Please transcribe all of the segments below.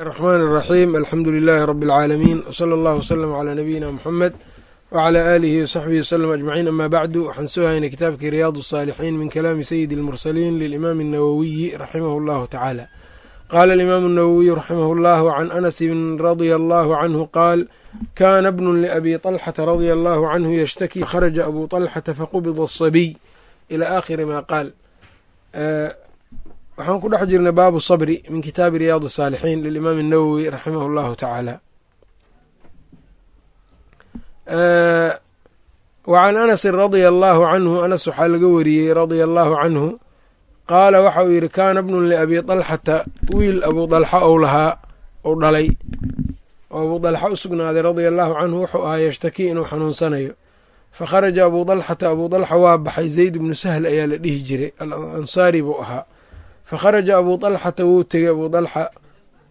الرحمن الرحيم الحمdu للh رب العاalمين وصلى الله وsلم عlى نبيina mحمد وعlى آlihi وصaxبihi وsلم أجمعين أmا bعd waxaan soo haynay kitaabkii ryaad الصاaلحين min kalaami سيد المرسلين للإmام النwوي رحimه الله taعالى qال الإmام النwوي رحimه الله عن أنس رضي الله عنه qاal kاna بن لأbي طلحة رضي الله عنه yشhتkي khرج أbو طلحة faqبض الصبي إلى آkhiri ma qاal waxaan ku dhex jirnay baabu sabri min kitaabi riyaad asaalixiin lilimaam annawowi raximah allahu tacaala wa can anasin radia allaahu canhu anas waxaa laga wariyey radia allaahu canhu qaala waxa uu yidhi kaana bnun liabii dalxata wiil abu dalxa ou lahaa ou dhalay. Oo abu dalxa u sugnaaday radia allaahu canhu wuxuu ahaa yashtakii inuu xanuunsanayo. Fa kharaja abuu dalxata abuu dalxa waa baxay zayd bnu sahl ayaa la dhihi jiray al ansaari buu ahaa fakharaja abuu dalxata wuu tegay abuu dalxa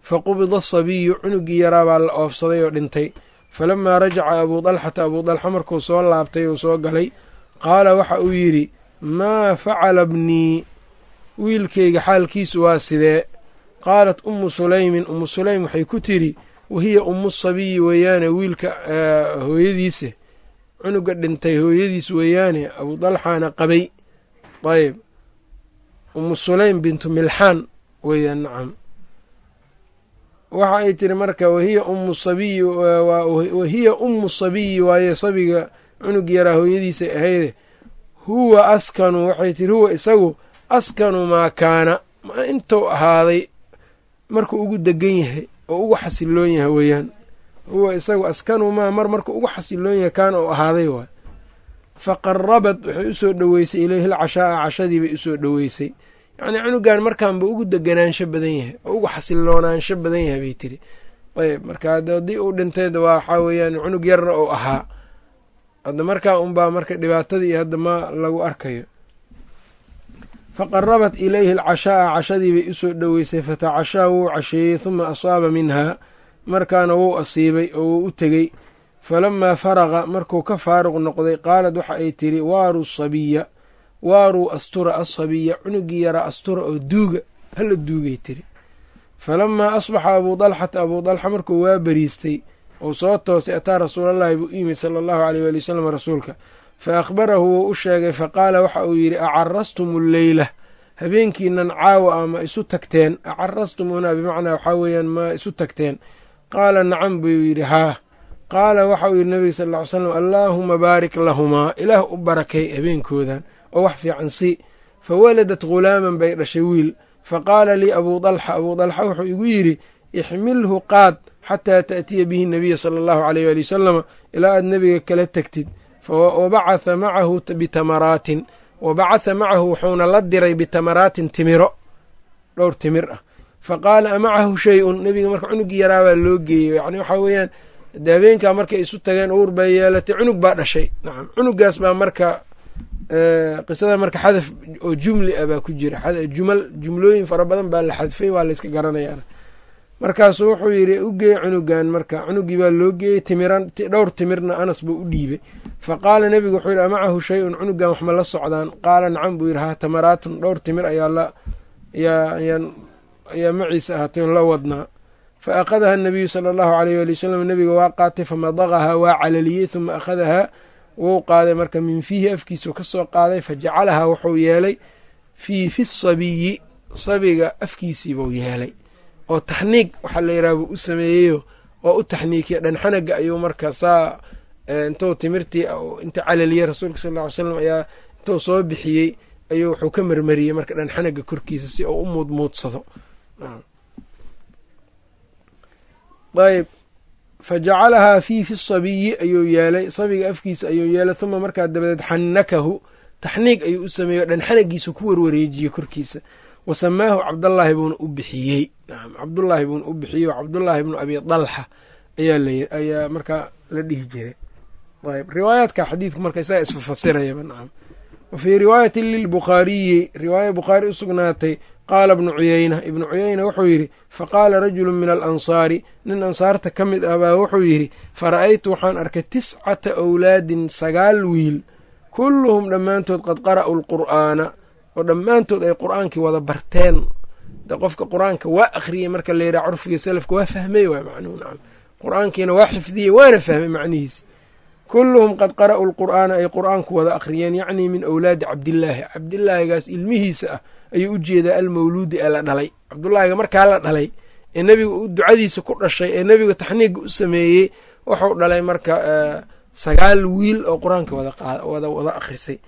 faqubida asabiyu cunugii yaraa baa la oofsaday oo dhintay. Falamaa rajaca abuu dalxata abuu dalxa markuu soo laabtay uu soo galay qaala waxa uu yidhi maa facala bnii? Wiilkayga xaalkiisu waa sidee? Qaalat ummu sulaymin ummu sulaym waxay ku tidhi wahiya ummu sabiyi weeyaane wiilka hooyadiisa. Cunuga dhintay hooyadiis weeyaane abuu dalxaana qabay. Ayb umu sulaym bintu milxaan weeyaan nacam. Waxa ay tiri marka wahiya ummu sabiyi wahiya ummu sabiyi waaye sabiga cunug yaraa hooyadiisay ahayde huwa askanu waxay tiri huwa isagu askanu maa kaana. Intuu ahaaday markuu ugu degan yahay oo ugu xasiloon yahay weeyaan. Huwa isagu askanu maa mar markuu ugu xasiloon yahay kaana uu ahaaday waay faqarabad waxay u soo dhoweysay lcashaa'a cashadii bay u soo dhoweysay yacnii cunugan markaanba ugu deganaansho badan yahay oo ugu xasilloonaansho badan yahay bay tiri ayb marka haddii uu dhintay waxaa weeyaan cunug yarna uu ahaa hadda markaa unbaa marka dhibaatadii iyo hadda ma lagu arkayo. Faqarabat ilayhi alcashaa'a cashadii bay u soo dhoweysay fatacashaa wuu casheeyey huma asaaba minhaa markaana wuu asiibay oo wuu u tegey. Falamaa faraqa markuu ka faaruq noqday qaalad waxa ay tiri waaruu sabiya waaruu astura asabiya cunugii yaraa astura oo duuga hala duugay tiri. Falamaa asbaxa abuu dalxata abuu dalxa markuu waa beriistay uu soo toosay ataa rasuulallaahi buu u yimid sala allahu aleyh waali wasalam rasuulka. Fa akhbarahu wuu u sheegay faqaala waxa uu yidhi acarastum alleyla habeenkiinan caawa a ma isu tagteen acarastum unaa bimacnaa waxaa weeyaan ma isu tagteen. Qaala nacam buu yidhi haa. Qaala waxa uu yidhi nabiga sal ll ly slam allaahuma baarik lahumaa ilaah u barakay habeenkoodan oo wax fiican si. Fa waladat ghulaaman bay dhashay wiil fa qaala lii abuu dalxa abuu dalxa wuxuu igu yidhi ixmilhu qaad xataa ta'tiya bihi nabiya sala allahu aleyh waali wasalama ilaa aad nebiga kala tegtid wabacatha macahu bitamaraatin wabacatha macahu wuxuuna la diray bitamaraatin timiro. Dhowr timir ah. Fa qaala amacahu shay-un? Nebiga marka cunugii yaraabaa loo geeyey. Yacni waxaa weeyaan de habeenkaa markay isu tageen uur bay yeelatay cunug baa dhashay. Nacam cunugaas baa marka qisada marka xadaf oo jumli ah baa ku jira. Jumal jumlooyin fara badan baa la xadfay waa layska garanayaa. Markaasuu wuxuu yidhi u cunugan marka cunugii baa loo geeyey timiran dhowr timirna anas buu u dhiibay. Fa qaala nebigu wuxuu yidhi amacahu shay-un cunugan waxma la socdaan? Qaala nacam buu yidhi haa tamaraatun dhowr timir ayaa maciisa ahaatay on la wadnaa. Fa akhadaha anabiyu sala allahu aleyh waali wasalam nebiga waa qaatay famadaqahaa waa calaliyey huma akhadahaa wuu qaaday marka min fiihi afkiisuu ka soo qaaday fa jacalahaa wuxuu yeelay fii fi sabiyi sabiga afkiisiibuu yeelay. oo taxniig waxaa la yidhaha buu u sameeyeyo oo u taxniikiya dhanxanaga ayuu marka saa intuu timirtii inta calaliyey rasuulka sal ll ly slam ayaa intuu soo bixiyey ayuu wuxuu ka marmariyey marka dhanxanaga korkiisa si uu u muudmuudsado. Ayb fa jacalahaa fii fi sabiyi ayuu yeelay. Sabiga afkiisa ayuu yeelay huma markaa dabadeed xannakahu. Taxniig ayuu u sameeyey o dhanxanagiisa ku warwareejiyey korkiisa. Wa samaahu cabdallaahi buuna u bixiyey. Cabdullaahi buuna u bixiyey. Cabdullaahi bnu abi dalxa ayaa markaa la dhihi jiray. Ayb riwaayaadka xadiidku marka isaga isfafasirayaba nacam wa fii riwaayatin lilbukhaariyi riwaaya bukhaari u qaala ibnu cuyeyna ibnu cuyeyna wuxuu yidhi faqaala rajulu min alansaari nin ansaarta ka mid ah baa wuxuu yidhi fara'aytu waxaan arkay tiscata awlaadin sagaal wiil kulluhum dhammaantood qad qara'u lqur'aana oo dhammaantood ay qur'aankii wada barteen. De qofka qur'aanka waa akhriyey marka la yidhaha curfiga salafka waa fahmay waay macnuhu nacam. Qur'aankiina waa xifdiyey waana fahmay macnihiisa. Kulluhum qad qara'u lqur'aana ay qur'aanku wada akhriyeen yacnii min awlaadi cabdillaahi. Cabdillaahigaas ilmihiisa ah ayuu u jeedaa almawluudi ee la dhalay. Cabdullaahiga markaa la dhalay ee nebiga u ducadiisa ku dhashay ee nebiga taxniiga u sameeyey wuxuu dhalay marka sagaal wiil oo qur'aanka wada wada akhrisay.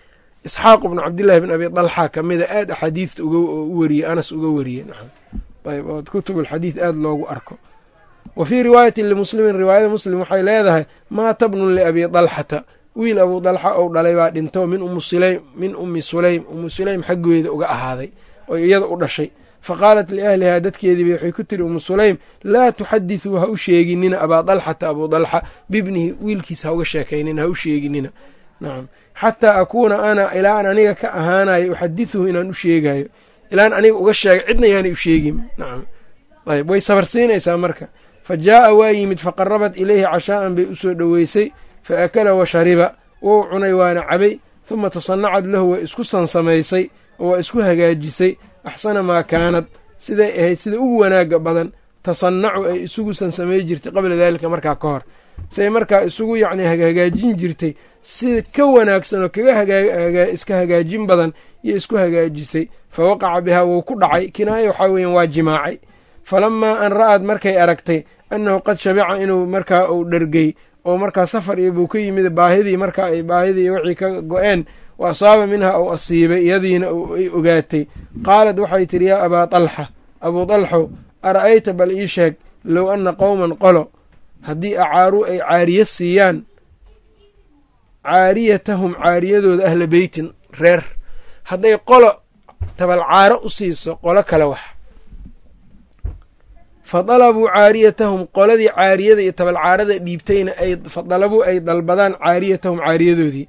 Isxaaq bnu cabdillahi bn abi dalxa kamida aad axaadiista u wariyey anas uga wariyey. Ayb oo kutub alxadiid aada loogu arko. Wa fii riwaayatin limuslimin riwaayada muslim waxay leedahay maata bnun liabi dalxata wiil abuu dalxa ou dhalay baa dhinto min ummi sulaym min ummi sulaym. Ummu sulaym xaggeeda uga ahaaday oo iyada u dhashay. Fa qaalat liahlihaa dadkeediiba waxay ku tiri ummu sulaym laa tuxadithuu ha u sheeginina abaa dalxata abuu dalxa bibnihi wiilkiisa ha uga sheekaynina ha u sheeginina. Nacam xataa akuuna ana ilaa aniga ka ahaanayo uxadithuhu inaan u sheegayo ilaan aniga uga sheegay cidna yaanay u sheegin. Nacam ayb way sabarsiinaysaa marka. Fa jaa'a waa yimid faqarabat ilayhi cashaa'an bay u soo dhoweysay fa akala wa shariba wou cunay waana cabay huma tasanacad lahu waa isku sansamaysay oo waa isku hagaajisay axsana maa kaanad siday ahayd sida ugu wanaagga badan tasanacu ay isugu sansamay jirtay qabla daalika markaa ka hor siday markaa isugu yacni hagaajin jirtay sida ka wanaagsan oo kaga iska hagaajin badan iyo isku hagaajisay fa waqaca bihaa wuu ku dhacay kinaaya waxaa weeyaan waa jimaacay falamaa an ra'ad markay aragtay annahu qad shabica inuu markaa uu dhergey oo markaa safar iyo buu ka yimid baahidii markaa ay baahidii wixii ka go-een wa asaaba minha ou asiibay iyadiina ay ogaatay. Qaalad waxay tidhi yaa abaa dalxa abuu dalxow ara'ayta bal ii sheeg low anna qowman qolo haddii acaaruu ay caariye siiyaan caariyatahum caariyadooda ahla beytin reer. Hadday qolo tabalcaaro u siiso qolo kale wax fa dalabuu caariyatahum qoladii caariyada iyo tabalcaarada dhiibtayna ay fa dalabuu ay dalbadaan caariyatahum caariyadoodii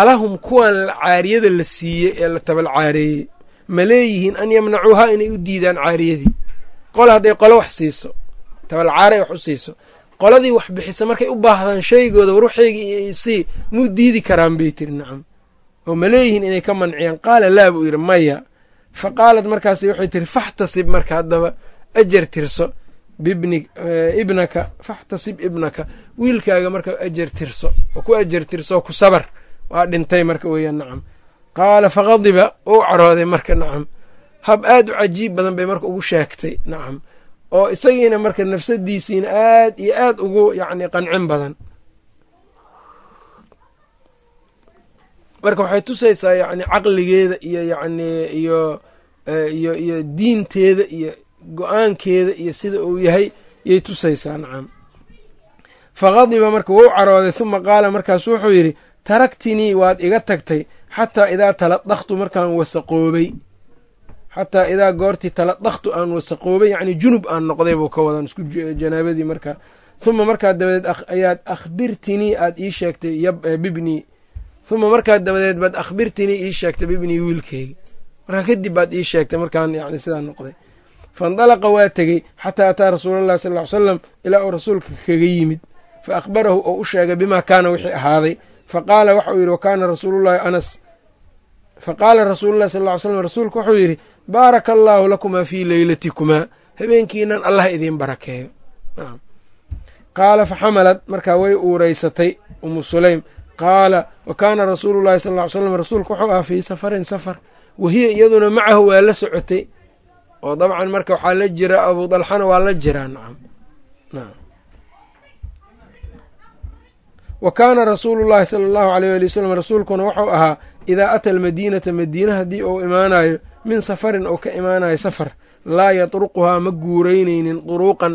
alahum kuwan caariyada la siiyey ee la tabalcaareeyey ma leeyihiin an yamnacuuhaa inay u diidaan caariyadii qole hadday qolo wax siiso tabalcaare ay wax u siiso qoladii wax bixisa markay u baahdaan shaygooda waruxayga sii muu diidi karaan bay tiri nacam oo ma leeyihiin inay ka manciyaan qaala laa buu yidhi maya fa qaalat markaas waxay tiri faxtasib marka haddaba ajar tirso bibni ibnaka faxtasib ibnaka. Wiilkaaga marka ajar tirso oo ku ajar tirso ku sabar waa dhintay marka weeyaan nacam qaala faqadiba uu carooday marka nacam hab aad u cajiib badan bay marka ugu sheegtay nacam oo isagiina marka nafsadiisiina aad iyo aad ugu yacni qancin badan. Marka waxay tusaysaa yacni caqligeeda iyo yacni iyo iyo iyo diinteeda iyo go'aankeeda iyo sida uu yahay yay tusaysaa nacam. Faqadiba marka wou carooday huma qaala markaasu wuxuu yidhi taraktinii waad iga tagtay xataa idaa taladaktu markaan wasaqoobay. Xataa idaa goortii taladaktu aan wasaqoobay yacni junub aan noqday buu ka wadan isku janaabadii markaa huma markaa dabadeed ayaad akhbirtinii aad ii sheegtay bibnii. Huma markaa dabadeed baad akhbirtinii ii sheegtay bibnii wiilkeyga markaa kadib baad ii sheegtay markaan yani sidaa noqday faindalaqa waa tegey xataa ataa rasuulallahi sal ly salam ilaa uu rasuulka kaga yimid fa akhbarahu oo u sheegay bimaa kaana wixii ahaaday fa qaala waxa yidhi wakaana rasuulullahi anas fa qaala rasuululahi sal ly slam rasuulku wuxuu yidhi baaraka allaahu lakumaa fii leylatikumaa habeenkiinan allah idiin barakeeyo qaala fa xamalad markaa way uureysatay umu sulaym qaala wa kaana rasuulu llahi sal ly slam rasuulku wuxuu ahaa fii safarin safar wahiya iyaduna macahu waa la socotay oo dabcan marka waxaa la jira abuu dalxana waa la jiraa nacam wa kaana rasuulu llahi sala allahu aleyh ali wasalam rasuulkuna wuxuu ahaa idaa ata almadiinata madiina haddii uu imaanayo min safarin ou ka imaanayo safar laa yatruquhaa ma guuraynaynin duruuqan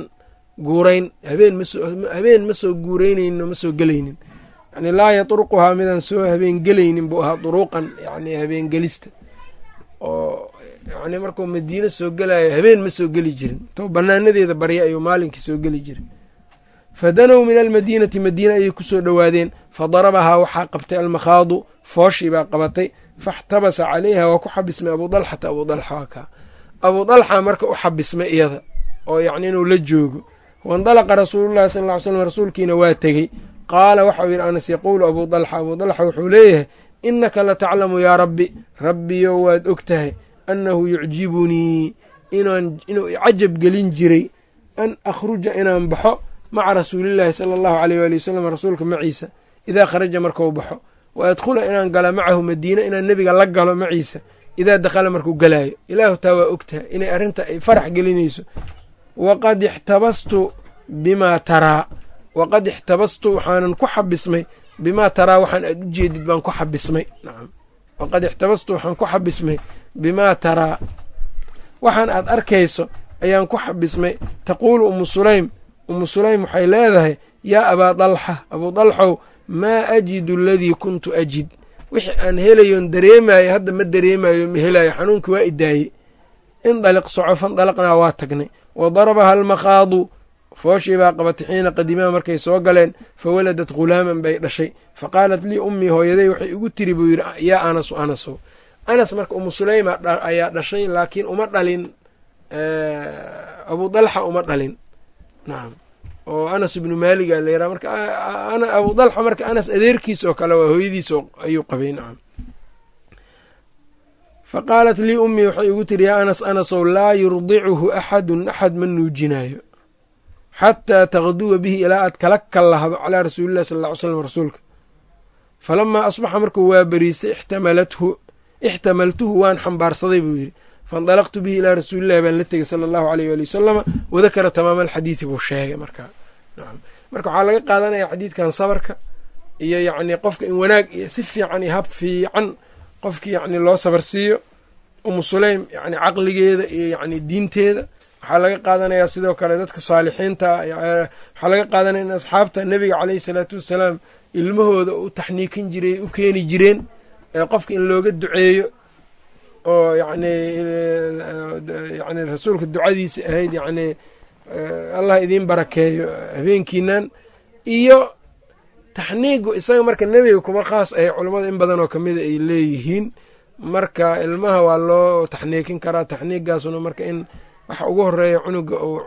guurayn habeen ma soo guuraynaynin oo ma soo gelaynin. Yani laa yatruquhaa midaan soo habeen gelaynin buu ahaa duruuqan yani habeengelista oo yani markuu madiine soo gelayo habeen ma soo geli jirin. To banaanadeeda barya ayuu maalinkii soo geli jiray. Fadanow min almadiinati madiine ayay ku soo dhowaadeen. Fadarabahaa waxaa qabtay almakhaadu fooshii baa qabatay. Faxtabasa calayha waa ku xabismay abuu dalxata abuu dalxa waa kaa abuu dalxa marka u xabismay iyada oo yacni inuu la joogo. Waindalaqa rasuulullahi sal ll slam rasuulkiina waa tegey. Qaala waxau yidhi anas yaquulu abuu dalxa abuu dalxa wuxuu leeyahay innaka la taclamu yaa rabbi rabbiyo waad og tahay annahu yucjibunii inuu icajab gelin jiray an akhruja inaan baxo maca rasuulillaahi sala allahu aleyh waali wasalam rasuulka maciisa. Idaa kharaja markuu baxo wa adkhula inaan gala macahu madiina inaan nebiga la galo maciisa. Idaa dakhala markuu galaayo ilaahu taa waa ogtaha inay arrinta ay farax gelinayso. Waqad ixtabastu bimaa taraa waqad ixtabastu waxaanan ku xabismay bimaa taraa waxaan aad u jeedid baan ku xabismay. Nacam waqad ixtabastu waxaan ku xabismay bimaa taraa. Waxaan aad arkayso ayaan ku xabismay. Taquulu umu sulaym. Umu sulaym waxay leedahay yaa abaa dalxa abuu dalxow maa ajidu aladii kuntu ajid? Wixii aan helayoon dareemayo hadda ma dareemayo ma helayo xanuunkii waa idaayey indaliq soco fandalaqnaa waa tagnay. Wa darabaha almakhaadu fooshii baa qabatay xiina qadimaa markay soo galeen. Fa waladat ghulaaman bay dhashay. Fa qaalat lii ummii hooyaday waxay igu tiri buu yidhi yaa anasu anasow anas marka umu suleyma ayaa dhashay laakiin uma dhalin abuu dalxa uma dhalin. Nacam oo anas ibnu maaliga la yaraha marka abuu dalxa marka anas adeerkiis oo kale waa hooyadiis ayuu qabay nacam fa qaalat lii ummii waxay igu tiri yaa anas anasow laa yurdicuhu axadun axad ma nuujinaayo. Xataa taqduwa bihi ilaa aad kala kallahdo calaa rasuulillahi sal ll ly slam rasuulka. Falamaa asbaxa markuu waa beriistay ixtamalathu ixtamaltuhu waan xambaarsaday buu yidhi. Faindalaqtu bihi ilaa rasuulillahi baan la tegey sala allahu aleyh waali wasalama wadakara tamaama alxadiidi buu sheegay markaa marka waxaa laga qaadanaya xadiidkan sabarka iyo yacni qofka in wanaag iyo si fiican iyo hab fiican qofkii yacni loo sabar siiyo umu sulaym yacni caqligeeda iyo yacni diinteeda. Waxaa laga qaadanayaa sidoo kale dadka saalixiinta waxaa laga qaadanaya in asxaabta nebiga caleyhi salaatu wassalaam ilmahooda u taxniikin jiray u keeni jireen qofka in looga duceeyo oo yacni yani rasuulka ducadiisa ahayd yacni allah idiin barakeeyo habeenkiinan iyo taxniigu isaga marka nebiga kuma khaas ahay culammada in badan oo kamida ay leeyihiin. Marka ilmaha waa loo taxniikin karaa taxniigaasuna marka in waxa ugu horreeya cunuga uu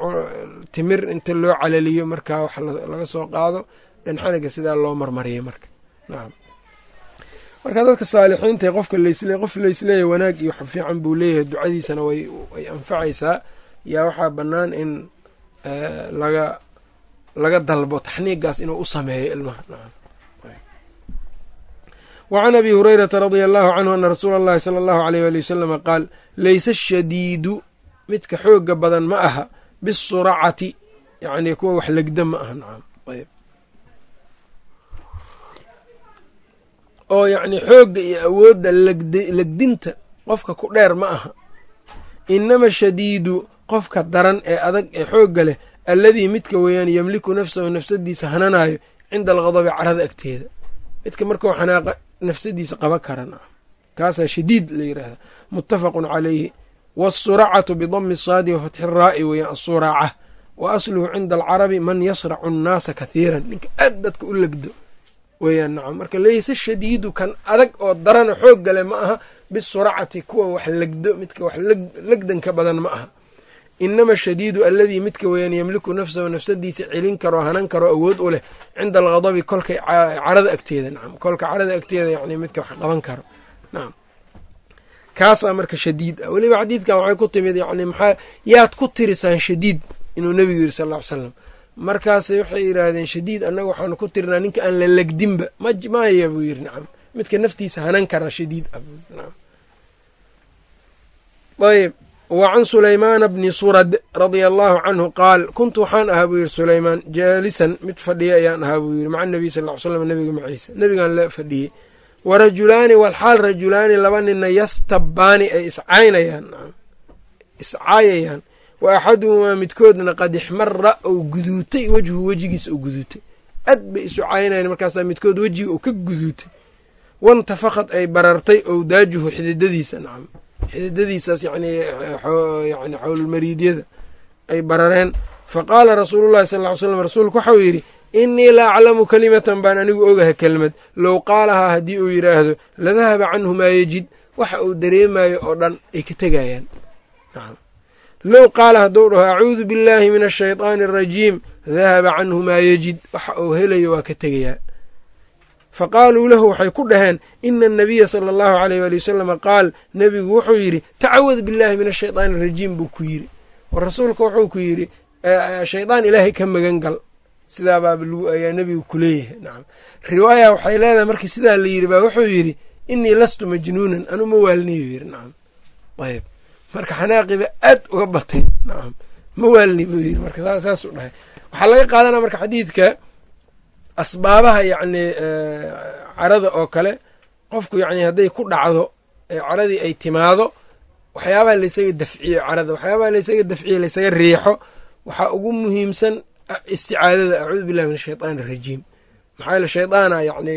timir inta loo calaliyo markaa wax laga soo qaado dhanxaniga sidaa loo marmariyay marka. Nacam marka dadka saalixiinta qofka laysle qof laysleeyahy wanaag iyo fiican buu leeyahay ducadiisana way anfacaysaa. Yaa waxaa bannaan in laga laga dalbo taxniigaas inuu u sameeyo ilmaha. Nacam wa can abi hurayrata radia allahu canhu ana rasuula allahi sala allahu aleyh waali wasalama qaal laysa ashadiidu midka xooga badan ma aha bisuracati yacni kuwa wax legda ma aha. Nacam ayb oo yacni xoogga iyo awoodda legdinta qofka ku dheer ma aha. Inama shadiidu qofka daran ee adag ee xoogga leh alladii midka weeyaan yemliku nafsahu nafsadiisa hananayo cinda alghadabi carada agteeda. Midka markuu xanaaqa nafsadiisa qaban kara nacam kaasaa shadiid la yidhaahda muttafaqun calayhi. Wاsuracatu bidami saadi wafatxi raa'i weeyaan asuraaca wa asluhu cinda alcarabi man yasracu annaasa kahiiran ninka aad dadka u legdo weeyaan nacam. Marka layse shadiidu kan adag oo darana xoog gale ma aha bisuracati kuwa wax legdo midka wax legdanka badan ma aha. Inama shadiidu alladii midka weeyaan yemliku nafsahu nafsadiisa celin karo hanan karo awood u leh cinda alghadabi kolka carada agteeda nacam. Kolka carada agteeda yani midka wax qaban karo nacam. Kaasaa marka shadiid ah. Weliba xadiidkan waxay ku timid yani maxaa yaad ku tirisaan shadiid inuu nebigu yiri sal ll ly slam markaasay waxay yidhaahdeen shadiid annaga waxaanu ku tirinaa ninka aan la legdinba. Maya buu yiri nacam midka naftiisa hanan karaa shadiid. Ayb wa can sulaymaana bni surad radia allahu canhu qaal kuntu waxaan ahaa buu yiri sulaymaan jaalisan mid fadhiya ayaan ahaa buu yiri maca nabiy sal ly slam nebiga maciisa nebigaan la fadhiyey. Wa rajulaani walxaal rajulaani laba nina yastabaani ay iscaynayaan iscaayayaan wa axaduhumaa midkoodna qad ixmara ou guduutay wejhu wejigiisa ou guduutay. Ad bay isu caynayan markaasaa midkood wejiga uu ka guduutay. Wantafaqad ay barartay owdaajuhu xididadiisa nacam xididadiisaas yani yani xowlmariidyada ay barareen. Fa qaala rasuulullahi sal ly slam rasuulku waxau yidhi innii la aclamu kalimatan baan anigu ogaha kelmad. Low qaalahaa haddii uu yidhaahdo ladahaba canhu maa yejid waxa uu dareemayo oo dhan ay ka tegayaan low qaala hadduu dhaho acuudu billaahi min ashayطaani arajiim dahaba canhu maa yejid waxa uu helayo waa ka tegayaa faqaaluu lahu waxay ku dhaheen ina annabiya sala allahu aleyh waali wasalama qaal nebigu wuxuu yidhi tacawad billahi min ashaydaani arajiim buu ku yidhi war rasuulka wuxuu ku yidhi shaydaan ilaahay ka magan gal sidaabaaba ayaa nebigu ku nacam riwaaya waxay leedahay markii sidaa la yidhi baa wuxuu yidhi inii lastu majnuunan anu ma waalniyu yidhi nacam ayb marka xanaaqiba aad uga batay. Nacam ma waalni buu yidhi. Marka saasuu dhahay. Waxaa laga qaadanaya marka xadiidka asbaabaha yacni carada oo kale. Qofku yacni hadday ku dhacdo caradii ay timaado waxyaabaha laysaga dafciyo carada. Waxyaabaha laysaga dafciyo laysaga riixo. Waxaa ugu muhiimsan isticaadada acuudu billahi min ashaytaan arajiim maxaa yeele shaydaana yacni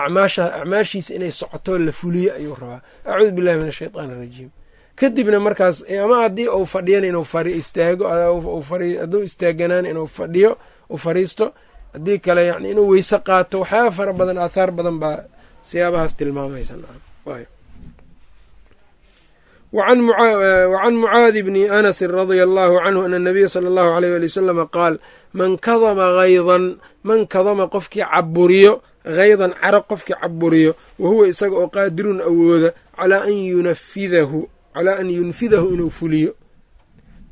acmaasha acmaashiisa inay socotoo la fuliyo ayuu rabaa. Acuudu billahi min ashaytaan arajiim kadibna markaas ama haddii uu fadhiyana inuu istaago hadduu istaaganaan inuu fadhiyo uu fariisto haddii kale yani inuu weyse qaato waxyaaba fara badan aathaar badan baa siyaabahaas tilmaamaysa wacan mucaadi bni anasin radia allahu canhu ana nabiya sala allahu aleyh wali wasalama qaal man kadama haydan man kadama qofkii caburiyo haydan caro qofkii caburiyo wa huwa isaga oo qaadirun awooda calaa an yunafidahu calaa an yunfidahu inuu fuliyo.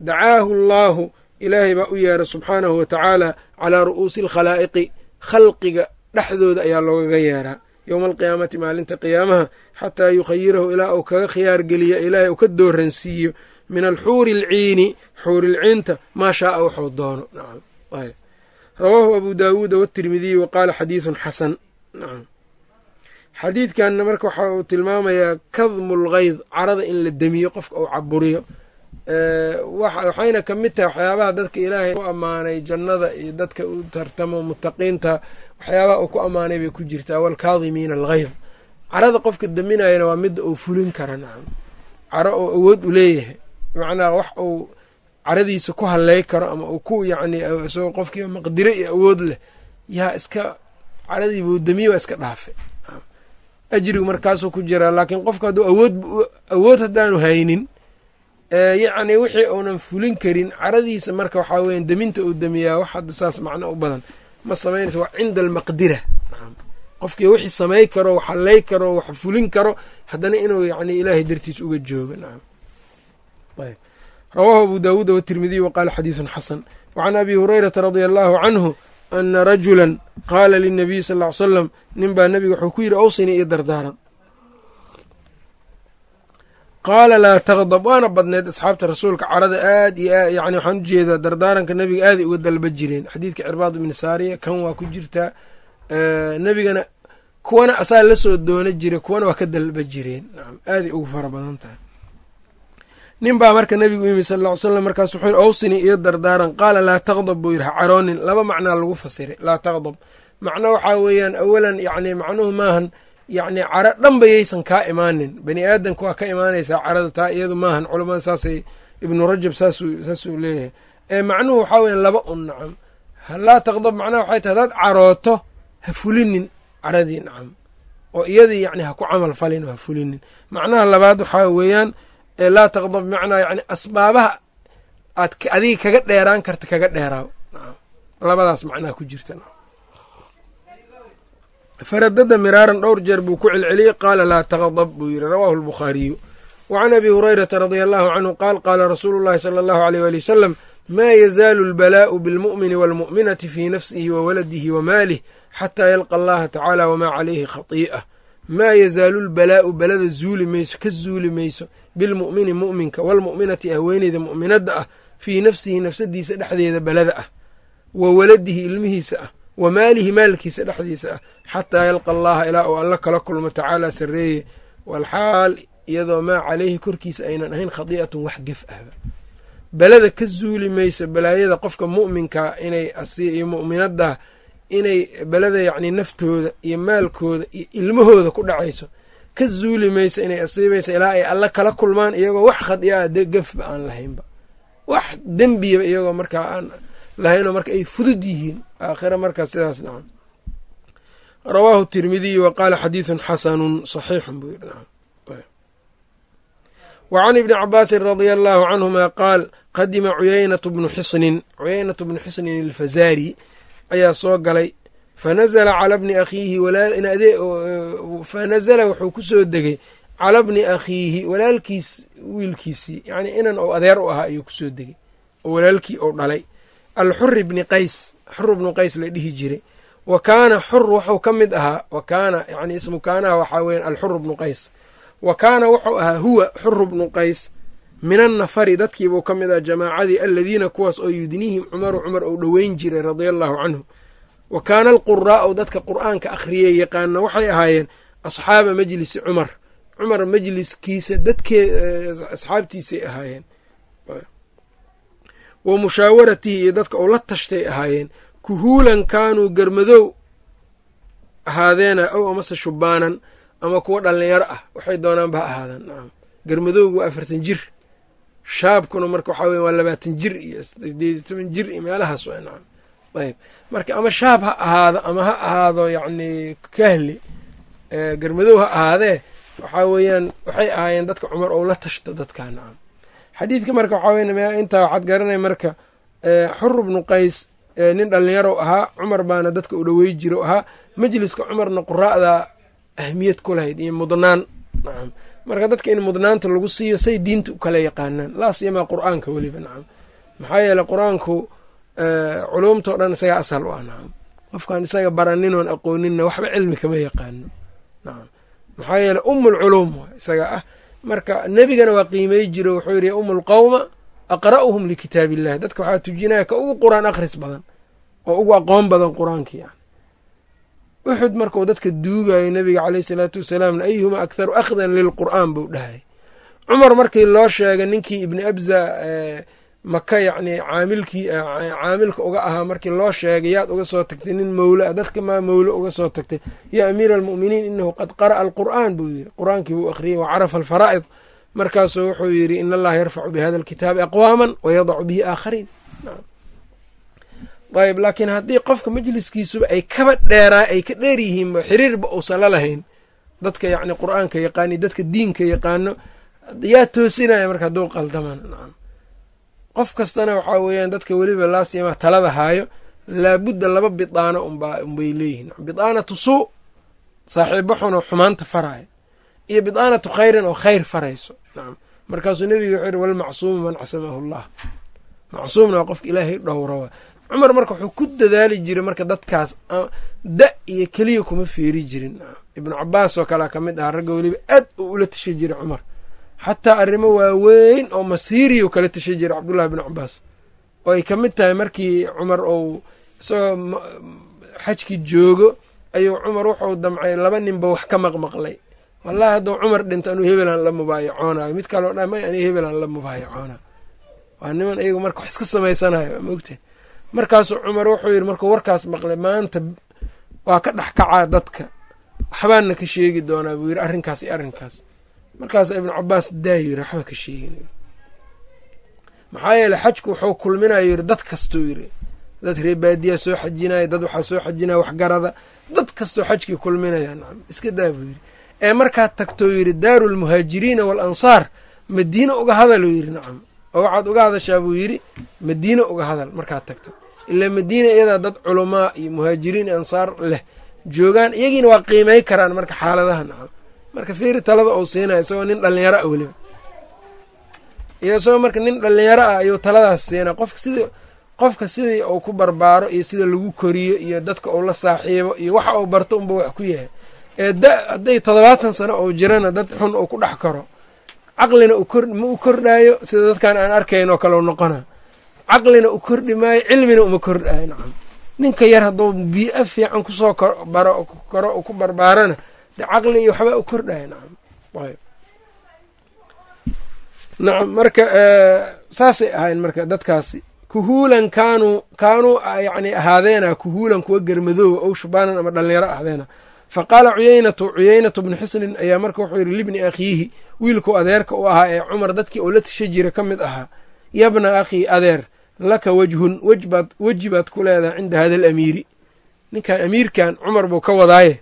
Dacaahu allaahu ilaahay baa u yeeray subxaanahu wa tacaala calaa ru'uusi alkhalaa'iqi khalqiga dhexdooda ayaa loogaga yeeraa yowma alqiyaamati maalinta qiyaamaha xataa yukhayirahu ilaa uu kaga khiyaar geliya ilaahay uu ka dooransiiyo. Min alxuuri alciini xuurilciinta maa shaaa wuxuu doono. Rawaahu abu daawuuda watirmidiyi wa qaala xadiidun xasan xadiidkanna marka waxa uu tilmaamayaa kadmu lghayd carada in la demiyo qofka uu caburiyo waxayna ka mid tahay waxyaabaha dadka ilaahay ku ammaanay jannada iyo dadka u tartamo mutaqiinta waxyaabaha uu ku ammaanay bay ku jirtaa waalkaadimiina alghayd carada qofka deminayana waa midda uu fulin kara nacam caro oo awood u leeyahay. Bimacnaa wax uu caradiisa ku halley karo ama uu ku yacni isagoo qofkii maqdiro iyo awood leh yaa iska caradiibuu demiye waa iska dhaafay ajrigu markaasuu ku jiraa laakiin qofka hadduu awood awood haddaanu haynin yacni wixii uunan fulin karin caradiisa marka waxaa weya deminta uu demiyaa wax hadda saas macno u badan ma samaynaysa waa cinda almaqdira qofkii wixii samay karo wax hallay karo wax fulin karo haddana inuu yacni ilaahay dartiis uga joogo nacam ayb rawaahu abu daawuuda watirmidiy wa qaala xadiidun xasan wacan abi hurayrata radia allaahu canhu ana rajulan qaala linabiyi sal ly slam nin baa nebiga wuxuu ku yidhi owsini iyo dardaaran. Qaala laa taqdab waana badneed asxaabta rasuulka carada aad iyo aad yani waxaan u jeedaa dardaaranka nebiga aaday uga dalba jireen. Xadiidka cirbaad ibni saariya kan waa ku jirtaa nebigana kuwana asaa la soo doono jira kuwana waa ka dalba jireen. Nacam aaday ugu fara badan tahay nin baa marka nebigu u yimid sal ll ly slam markaas wuxuu yidhi owsini iyo dardaaran. Qaala laa taqdab buu yidhi ha caroonin laba macnaa lagu fasiray laa taqdab. Macno waxaa weeyaan awalan yacni macnuhu maahan yacni caro dhanba yaysan kaa imaanin. Bani aadamka waa ka imaanaysaa carada taa iyadu maahan culamada saasay ibnu rajab saasuu saasuu leeyahay. Ee macnuhu waxaa weya laba un nacam. Laa taqdab macnaha waxay tahay hadaad carooto ha fulinin caradii nacam. Oo iyadii yacni ha ku camal falin oo ha fulinin. Macnaha labaad waxaa weeyaan laa taqdab bimacnaa yani asbaabaha aad adiga kaga dheeraan karta kaga dheeraaw. Labadaas macnaha ku jirta. Faradada miraaran dhowr jeer buu ku celceliyey qaala laa taqdab buu yidhi rawaahu albukhaariyu. Wa can abi hurayrata radia allahu canhu qaal qaala rasuulu llahi sala allahu aleyh wali wasalam maa yazaalu albalaa'u bilmu'mini waalmu'minati fii nafsihi wa waladihi wa maalih xataa yalqa allaha tacaala wamaa calayhi khatii'ah. Maa yazaalu lbalaa'u balada zuuli mayso ka zuuli mayso bilmu'mini mu'minka waalmu'minati haweeneyda mu'minadda ah fii nafsihi nafsadiisa dhexdeeda balada ah wa waladihi ilmihiisa ah wa maalihi maalkiisa dhexdiisa ah xataa yalqa allaha ilaa uu alla kala kulmo tacaala sarreeye walxaal iyadoo maa caleyhi korkiisa aynan ahayn khadii'atun wax gef ahba balada ka zuuli mayso balaayada qofka mu'minka inay iyo mu'minadda inay balada yacni naftooda iyo maalkooda iyo ilmahooda ku dhacayso ka zuuli mayso inay asiibayso ilaa ay alla kala kulmaan iyagoo wax khadi'a ah gefba aan lahaynba. Wax dembiba iyagoo markaa aan lahaynoo marka ay fudud yihiin. Aakhira markaa sidaas nacam. Rawaahu tirmidiyu wa qaala xadiidun xasanun saxiixun buu yidhi nacam. Wa can ibni cabaasin radia allaahu canhuma qaal qadima cuyaynatu bnu xisnin cuyaynatu bnu xisnin alfazaari ayaa soo galay fanazla cala bni akhiihi fanazala wuxuu ku soo degay cala bni akhiihi walaalkiis wiilkiisii yani inan oo adeer u ahaa ayuu ku soo degay oo walaalkii ou dhalay alxuri bni qays xur bnu qays la dhihi jiray wa kaana xur wuxuu ka mid ahaa wa kaana yani ismu kaanaha waxaa weyan alxur bnu qays wa kaana wuxuu ahaa huwa xuru bnu qays min annafari dadkiibuu ka mid aha jamaacadii aladiina kuwaas oo yudniihim cumaru cumar ou dhoweyn jiray radia allaahu canhu wa kaana alquraa'u dadka qur'aanka akhriyey yaqaana waxay ahaayeen asxaaba majlisi cumar. Cumar majliskiisa dadkee asxaabtiisay ahaayeen. Wa mushaawaratihi iyo dadka uu la tashtay ahaayeen. Kuhuulan kaanuu garmadow ahaadeena ow amase shubaanan ama kuwa dhallinyaro ah. Waxay doonaanba ha ahaadaan nacam garmadowgu waa afartan jir. Shaabkuna marka waxaa weya waa labaatan jir iyo sideed toban jir iyo meelahaas waa nacam ayb. Marka ama shaab ha ahaado ama ha ahaado yacni kahli garmadow ha ahaadee waxaa weeyaan waxay ahaayeen dadka cumar ou la tashto dadkaa nacam xadiidka marka waxaa wey intaa waxaad garanay marka xur bnu qays nin dhallinyarow ahaa cumar baana dadka u dhowey jiro ahaa majliska cumarna quraa'da ahmiyad ku lahayd iyo mudnaan nacam marka dadka in mudnaanta lagu siiyo say diinta u kala yaqaanaan laa siyamaa qur'aanka weliba nacam maxaa yeeley qur'aanku culuumtao dhan isagaa asal u ah nacam qofkaan isaga baraninoon aqooninna waxba cilmi kama yaqaano maxaa yeeley umul culuum waa isaga ah. Marka nebigana waa qiimey jiro wuxuu yidhi umu lqawma aqra'uhum likitaab illahi dadka waxaa tujinaya ka ugu qur'aan akhris badan oo ugu aqoon badan qur'aanka yani uxud markuu dadka duugayo nebiga caleyh isalaatu wasalaamna ayuhuma akharu akhdan lilqur'aan buu dhahay. Cumar markii loo sheegay ninkii ibni abza maka yacni caamilkii caamilka uga ahaa markii loo sheegay yaad uga soo tagtay nin mawlo dadka maa mawlo uga soo tagtay. Yaa amiira almu'miniin inahu qad qara'a alqur'aan buu yidhi. Qur'aankii buu akhriyey wa carafa alfaraa'id markaasuu wuxuu yidhi in allaha yarfacu bihada alkitaabi aqwaaman wa yadacu bihi aakhariin ayb laakiin haddii qofka majliskiisuba ay kaba dheeraa ay ka dheer yihiinba xiriirba uusan la lahayn. Dadka yacni qur'aanka yaqaani dadka diinka yaqaano yaa toosinaya marka hadduu qaldaman qof kastana waxaa weeyaan dadka weliba laasiyama talada haayo laabudda laba bidaano unbay leeyihiin bidaanatu suu saaxiibo xun oo xumaanta faraayo iyo bidaanatu khayrin oo khayr farayso. Nacam markaasuu nebiga wuxuu yihi walmacsuumu man casamahu llah. Macsuumna waa qofka ilaahay dhowra waa. Cumar marka wuxuu ku dadaali jiray marka dadkaas da iyo keliya kuma feeri jirin. Ibnu cabaas oo kalea ka mid ah ragga weliba aad uu ula tasha jiray cumar xataa arrimo waaweyn oo masiiriya u kala tasha jiray cabdullahi bnu cabaas oo ay ka mid tahay markii cumar ou isagoo xajkii joogo ayuu cumar wuxuu damcay laba ninba wax ka maqmaqlay. Wallahi hadduu cumar dhinto anuu hebelaan la mubaayacoonaayo. Mid kaloo dha may ani hebelaan la mubaayacoona waa niman iyagu marka wax iska samaysanayo maogtahay markaasuu cumar wuxuu yidhi markuu warkaas maqlay maanta waa ka dhex kacaa dadka. Waxbaana ka sheegi doonaa buu yidhi arrinkaas iyo arrinkaas markaasa ibnu cabaas daayo yidhi waxba ka sheegin. Maxaa yeeley xajku wuxuu kulminayo yidhi dad kastuu yidhi dad reebaadiyaa soo xajinaya dad waxaa soo xajinaya waxgarada dad kastoo xajkii kulminaya nacam iska daa buu yidhi. Ee markaad tagtou yidhi daaru lmuhaajiriina waalansaar madiine uga hadaluu yidhi. Nacam oo waxaad uga hadashaa buu yidhi madiine uga hadal markaad tagto. Ilaa madiina iyadaa dad culamaa iyo muhaajiriin ansaar leh joogaan iyagiina waa qiimay karaan marka xaaladaha. Nacam marka fiiri talada uu siinaya isagoo nin dhallinyaro ah weliba. Iyo isagoo marka nin dhallinyaro ah ayuu taladaas siinaya qofka sidii qofka sidii uu ku barbaaro iyo sida lagu koriyo iyo dadka uu la saaxiibo iyo waxa uu barto unba wax ku yahay. Ee da hadday toddobaatan sano uu jirana dad xun uu ku dhex karo caqlina ma u kordhaayo sida dadkan aan arkayn oo kale u noqona. Caqlina u kordhi maayo cilmina uma kordhaayo nacam. Ninka yar hadduu bii-a fiican ku soo baro karo ku barbaarana de caqli iyo waxbaa u kordhaya nacam. Nacam marka saasay ahayn marka dadkaasi. Kuhuulan kaanuu kaanuu yacni ahaadeena kuhuulan kuwa germadoowa ow shubaanan ama dhallinyaro ahdeena fa qaala cuyeynatu cuyeynatu bnu xusnin ayaa marka wuxuu yidhi libni akhiihi wiilku adeerka u ahaa ee cumar dadkii oo la tasha jira ka mid ahaa yabna akhii adeer laka wejhun wejbaad weji baad ku leedahay cinda hada alamiiri ninkan amiirkan cumar buu ka wadaaye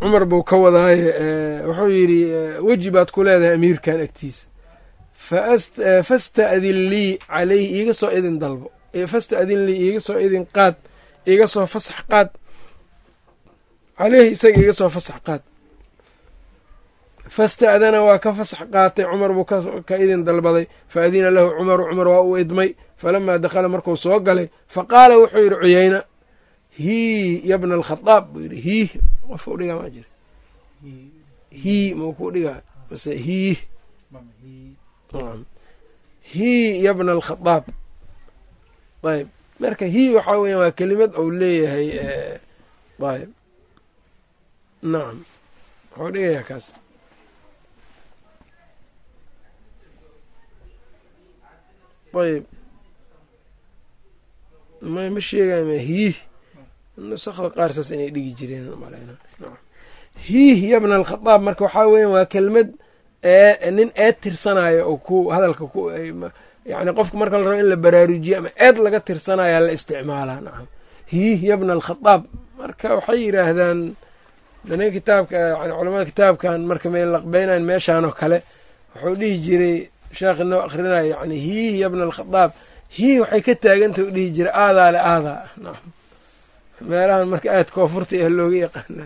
cumar buu ka wadaaye wuxuu yidhi weji baad ku leedahay amiirkan agtiisa. Fasta'din lii calayhi iiga soo idin dalbo. Fasta'din lii iiga soo idin qaad iga soo fasax qaad. Caleyhi isaga iga soo fasax qaad. Fasta'dana waa ka fasax qaatay cumar buu ka idin dalbaday. Fa adina lahu cumaru cumar waa uu idmay. Falamaa dakhala markuu soo galay fa qaala wuxuu yidhi cuyeyna hii yabna alkhadaab buu yidhi hiih qofka u dhigaa maa jira hii mau ku dhigaa mase hiih hii yabna alkhadaab ayb marka hii waxaa weya waa kelimad ou leeyahay ayb nacam waxuu dhigayaa kaas. Ayb ma ma sheegay ma hiih nusakda qaar saas inay dhigi jireen hiih yabna alkhadaab marka waxaa weya waa kelmad nin eed tirsanayo oo ku hadalka ku yani qofka marka la rabo in la baraarujiyo ama eed laga tirsanaya la isticmaalaa nacam. Hiih yabna alkhadaab marka waxay yidhaahdaan dana kitaabka yani culamada kitaabkan marka may laqbeynayn meeshaan oo kale wuxuu dhihi jiray sheekh inoo akrinaya yani hiih yabna alkhadaab hiih waxay ka taagantah u dhihi jiray aadaa le aadaa nacam meelahan marka aad koonfurta ah looga yaqaana.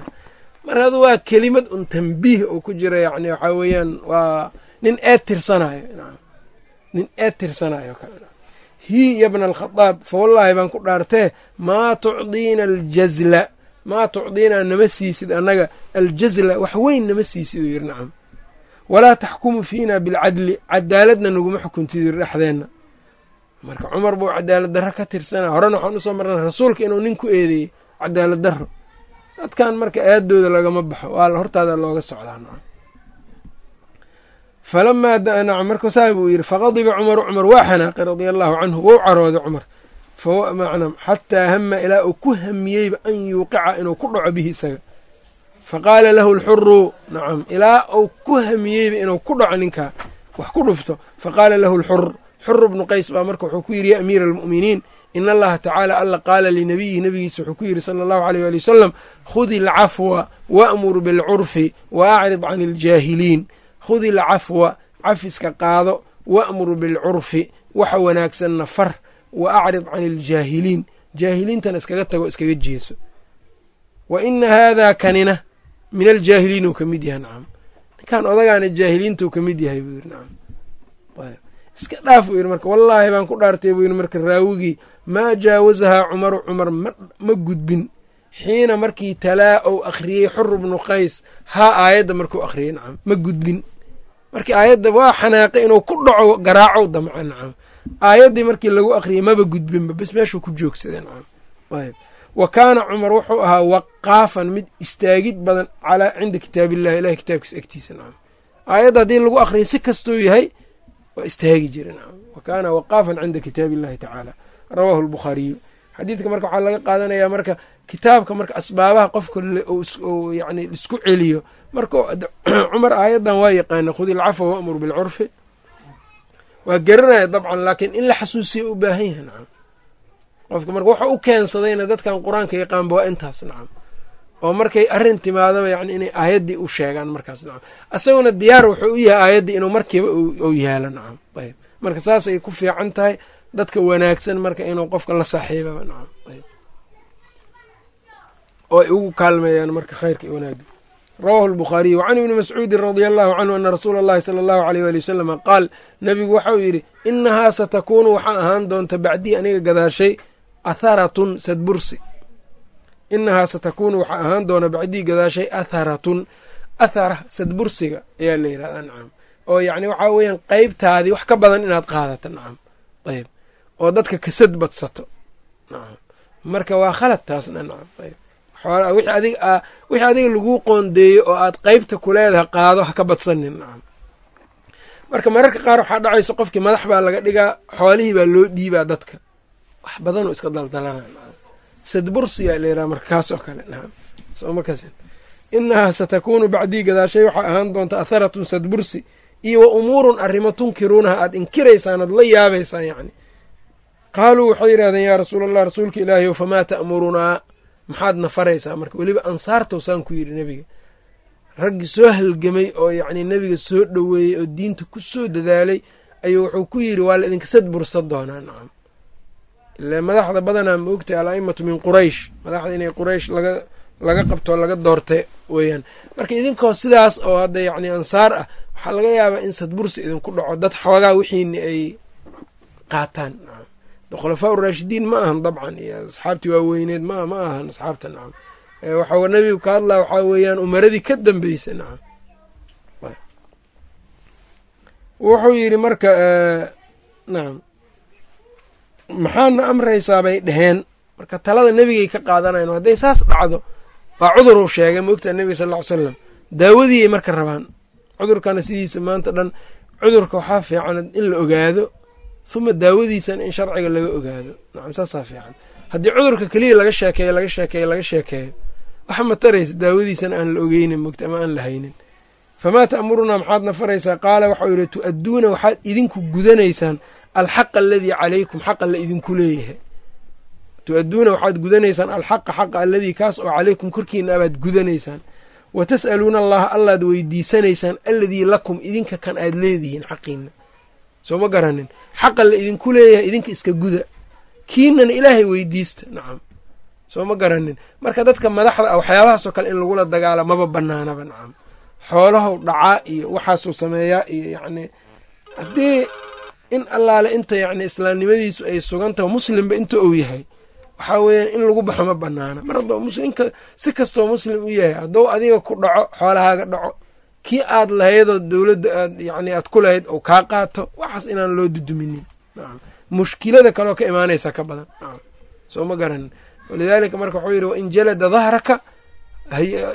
Marka adu waa kelimad un tambiih oo ku jira yani waxaa weeyaan waa nin eed tirsanayo nin eed tirsanayo hii yabna alkhadaab fa wallaahi baan ku dhaartee maa tucdiina aljazla maa tucdiinaa nama siisid annaga aljazla wax weyn nama siisid uu yidhi nacam walaa taxkumu fiina bilcadli cadaaladna naguma xukuntid yiri dhexdeenna marka cumar buu cadaalad darro ka tirsana horena waxaan u soo marnay rasuulka inuu nin ku eedeeyey cadaalad darro. Dadkan marka eedooda lagama baxo. Waa hortaada looga socdaa nacam. Falamaa nacam marka saa buu yidhi faqadiba cumaru cumar waa xanaaqay radia allahu canhu wou carooday cumar. Famacnam xataa hama ilaa uu ku hamiyeyba an yuuqica inuu ku dhaco bihi isaga. Faqaala lahu lxuru nacam ilaa uu ku hamiyeyba inuu ku dhaco ninkaa wax ku dhufto. Faqaala lahu lxur xur bnu qays baa marka wuxuu ku yidhi ya amiira almu'miniin in allaha tacaala alla qaala linabiyihi nabigiisa wuxuu ku yidhi sala allahu aleyh waali wasalam khudi alcafwa waamur bilcurfi wa acrid can iljaahiliin khudi alcafwa cafiska qaado waamur bilcurfi waxa wanaagsanna far wa acrid can iljaahiliin jaahiliintana iskaga tago iskaga jeeso. Wa ina haadaa kanina min aljaahiliin uu ka mid yahay nacam ninkan odagaana jaahiliintuu ka mid yahay buu yidhi nacam iska dhaaf buu yidhi marka wallaahi baan ku dhaartay buu yidhi marka raawigii. Maa jaawasahaa cumaru cumar ma gudbin. Xiina markii talaa ou akhriyey xur bnu qays haa aayadda markuu akhriyey nacam ma gudbin. Markii aayadda waa xanaaqay inuu ku dhaco garaacow damca nacam. Aayaddii markii lagu akhriyey maba gudbinba bes meeshuu ku joogsaday nacam. Ayb wa kaana cumar wuxuu ahaa waqaafan mid istaagid badan calaa cinda kitaabillahi ilahi kitaabkiisa agtiisa nacam. Aayadda haddii lagu akhriyay si kastuu yahay waa istaagi nacam wa kaana waqaafan cinda kitaabi illahi tacaala rawaahu albukhaariyu xadiidka marka waxaa laga qaadanayaa marka kitaabka marka asbaabaha qofka yani isku celiyo. Marka cumar aayaddan waa yaqaana khudi ilcafwa waamur bilcurfi waa garanaya dabcan laakiin in la xasuusiya u baahan yahay nacam qofka marka waxa u keensadayna dadkan qur'aanka yaqaanba waa intaas nacam oo markay arrin timaadaba yani inay aayaddii u sheegaan markaas nacam. Asaguna diyaar wuxuu u yahay aayaddii inuu markiiba u yaalo nacam. Ayb. Marka saasay ku fiican tahay dadka wanaagsan marka inuu qofka la saaxiibaba nacam. Ayb. Oo ay ugu kaalmeeyaan marka khayrka iyo wanaagga. Rawahu albukhaariy wacan ibni mascuudin radia allahu canhu ana rasuula allahi sala allahu aleyh waali wasalama qaal nebigu waxau yidhi inahaa satakuunu waxaa ahaan doonta bacdii aniga gadaashay atharatun sadbursi inahaa satakuunu waxaa ahaan doona bacdii gadaashay atharatun athara sadbursiga ayaa la yidhahdaa nacam oo yacni waxaa weeyaan qeybtaadii wax ka badan inaad qaadato nacam ayb oo dadka kasad badsato nacam marka waa khalad taasna nacam ayb wixii adiga laguu qoondeeyo oo aad qeybta ku leedaha qaado ha ka badsanin nacam marka mararka qaar waxaa dhacaysa qofkii madax baa laga dhigaa xoolihii baa loo dhiibaa dadka wax badanoo iska daldalana nacam sadbursiyaa layidhaha marka kaas oo kale. Inahaa satakuunu bacdii gadaashay waxaa ahaan doonta atharatun sadbursi iyo wa umuurun arrimo tunkiruunaha aad inkiraysaan ood la yaabaysaan yacni. Qaaluu waxay yidhahdeen yaa rasuula allah rasuulka ilaahiyow famaa ta'murunaa maxaad na faraysaa marka. Weliba ansaartowsaan ku yidhi nebiga. Raggii soo halgamay oo yacnii nebiga soo dhoweeyey oo diinta ku soo dadaalay ayuu wuxuu ku yidhi waa la idinka sadbursa doonaa. Nacam ile madaxda badanaa ma ogtay al-aimatu min quraysh. Madaxda inay quraysh laga laga qabto laga doorta weeyaan. Marka idinkoo sidaas oo hadda yacni ansaar ah waxaa laga yaabaa in sadbursi idinku dhaco dad xoogaa wixiini ay qaataan. Khulafaa uraashidiin ma ahan dabcan iyo asxaabtii waaweyneed ma ma ahan asxaabta nacam waxaa nabigu ka hadlaa waxaa weeyaan umaradii ka dambeysa nacam wuxuu yidhi marka nacam maxaadna amraysaa bay dheheen marka talada nebigay ka qaadanayan hadday saas dhacdo waa cudur uu sheegay moogtaa nebiga sal ll ly slam daawadiiay marka rabaan. Cudurkana sidiisa maanta dhan cudurka waxaa fiican in la ogaado huma daawadiisana in sharciga laga ogaado. Nacam saasaa fiican. Haddii cudurka keliya laga sheekeeyo laga sheekeeyo laga sheekeeyo waxa mataraysa daawadiisana aan la ogeynin mogta ama aan la famaa ta'murunaa maxaadna faraysaa? Qaala waxau yidhi tu-adduuna waxaad idinku gudanaysaan alxaqa aladii calaykum xaqa la idinku leeyahay. Tu-adduuna waxaad gudanaysaan alxaqa xaqa aladii kaas oo calaykum korkiina abaad gudanaysaan. Wa tas'aluuna allaha allaad weydiisanaysaan alladii lakum idinka kan aad leedihiin xaqiina soo ma garanin? Xaqa la idinku leeyahay idinka iska guda. Kiinana ilaahay weydiista. Nacam soo ma garanin? Marka dadka madaxda ah waxyaabahaasoo kale in lagula dagaala maba banaanaba nacam xoolahow dhacaa iyo waxaasuu sameeyaa iyo yacni haddii in allaale inta yacni islaamnimadiisu ay sugantaha muslimba inta uu yahay waxaa weeyaan in lagu baxo ma banaana. Mar haddoo muslimka si kastoo muslim u yahay hadduu adiga ku dhaco xoolahaaga dhaco kii aad lahaydoo dowladda aad yacni aad ku lahayd ou kaa qaato waxaas inaan loo duduminin. Mushkilada kaloo ka imaanaysa ka badan. Soo ma garanin walidaalika marka wuxuu yidhi wain jalada dahraka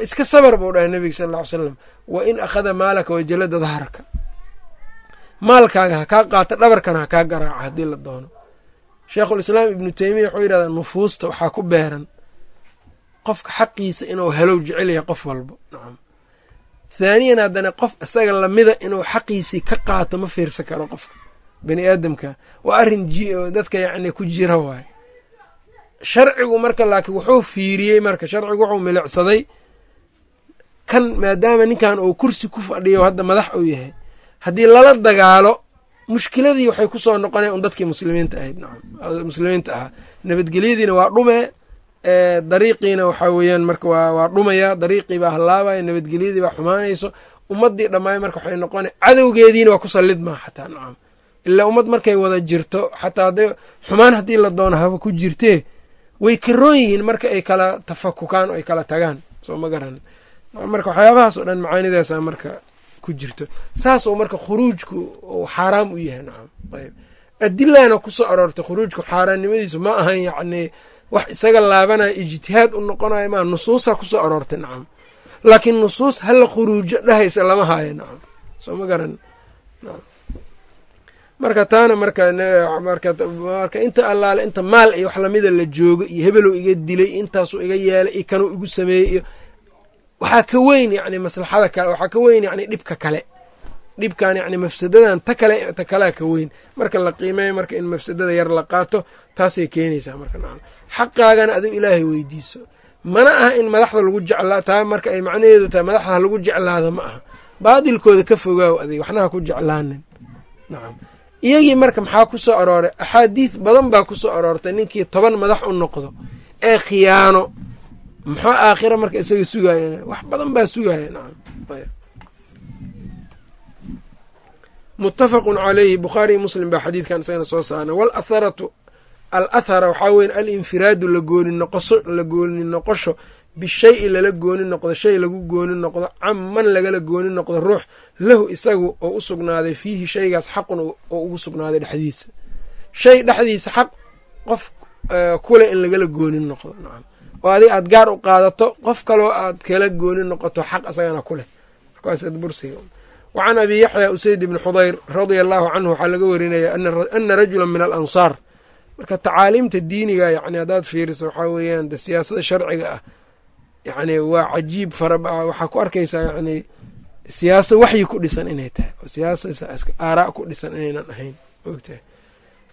iska sabar buu dhahay nebiga sal ll ly slam wa in akhada maalaka wajalada dahraka maalkaaga ha kaa qaato dhabarkana ha kaa garaaca haddii la doono. Sheekhulislaam ibnu teymiya wuxuu yidhahdaa nufuusta waxaa ku beeran qofka xaqiisa inuu helow jecel yahay qof walbo nacam. Thaaniyan haddana qof isaga lamida inuu xaqiisii ka qaato ma fiirsan karo qofka bani aadamka. Waa arrin dadka yacni ku jira waaye. Sharcigu marka laakiin wuxuu fiiriyey marka sharcigu wuxuu milicsaday kan maadaama ninkan uu kursi ku fadhiyo hadda madax uu yahay haddii lala dagaalo mushkiladii waxay ku soo noqonaya un dadkii muslimiinta ahayd. Nacam muslimiinta ahaa. Nabadgelyadiina waa dhumee dariiqiina waxaa weeyaan marka waa dhumaya dariiqii baa hallaabaya nabadgelyadii baa xumaanayso. Ummaddii dhammaay marka waxay noqona cadowgeediina waa ku sallid maa xataa. Nacam ilaa ummad markay wada jirto xataa hadday xumaan haddii la doono haba ku jirtee way karoon yihiin marka ay kala tafakukaan oo ay kala tagaan. Soo ma garan. Marka waxyaabahaas oo dhan macaanidaasa marka ku jirto. Saasoo marka khuruujku uu xaaraam u yahay nacam. Ayb. Adilana ku soo aroortay khuruujku xaaraannimadiisu ma ahan yacni wax isaga laabanaya ijtihaad u noqonayo maa nusuusa ku soo aroortay nacam. Laakiin nusuus hala khuruujo dhahaysa lama haayo nacam. Soo ma garan. Marka taana marmarka inta allaale inta maal iyo wax lamida la joogo iyo hebelow iga dilay intaasuu iga yeelay iyo kanuu igu sameeyey iyo waxaa ka weyn yani maslaxada kale waxaa ka weyn yani dhibka kale. Dhibkan yani mafsadadan ta kale ta kalea ka weyn. Marka la qiimeeyo marka in mafsadada yar la qaato taasay keenaysaa marka nacam. Xaqaagana adigu ilaahay weydiiso. Mana aha in madaxda lagu jeclaa taa marka ay macnaheedu tahay madaxda lagu jeclaada ma aha. Baadilkooda ka fogaaw adiga waxna ha ku jeclaanin. Nacam. Iyagii marka maxaa ku soo arooray? Axaadiid badan baa ku soo aroortay ninkii toban madax u noqdo ee khiyaano maxaa aakhira marka isaga sugaaya wax badan baa sugaaya muttafaqun calayhi bukhaariyo muslim baa xadiidkan isagana soo saarnay. Walatharatu al athara waxaa weeye alinfiraadu la gooni noqosho bishay-i lala gooni noqdo shay lagu gooni noqdo caman lagala gooni noqdo ruux lahu isagu oo u sugnaaday fiihi shaygaas xaqun oo ugu sugnaaday dhexdiisa. Shay dhexdiisa xaq qof kule in lagala gooni noqdo oo adig aad gaar u qaadato qof kaloo aad kala gooni noqoto xaq isagana ku leh. Markaasbursiga wa can abi yaxya usayd ibni xudayr radia allahu canhu waxaa laga warinaya ana rajula min alansaar. Marka tacaaliimta diiniga yani haddaad fiiriso waxaa weeyaan de siyaasada sharciga ah yacni waa cajiib fara waxaa ku arkaysaa yani siyaasa waxyi ku dhisan inay tahay oo siyaasa aaraa ku dhisan inaynan ahayn ogtahay?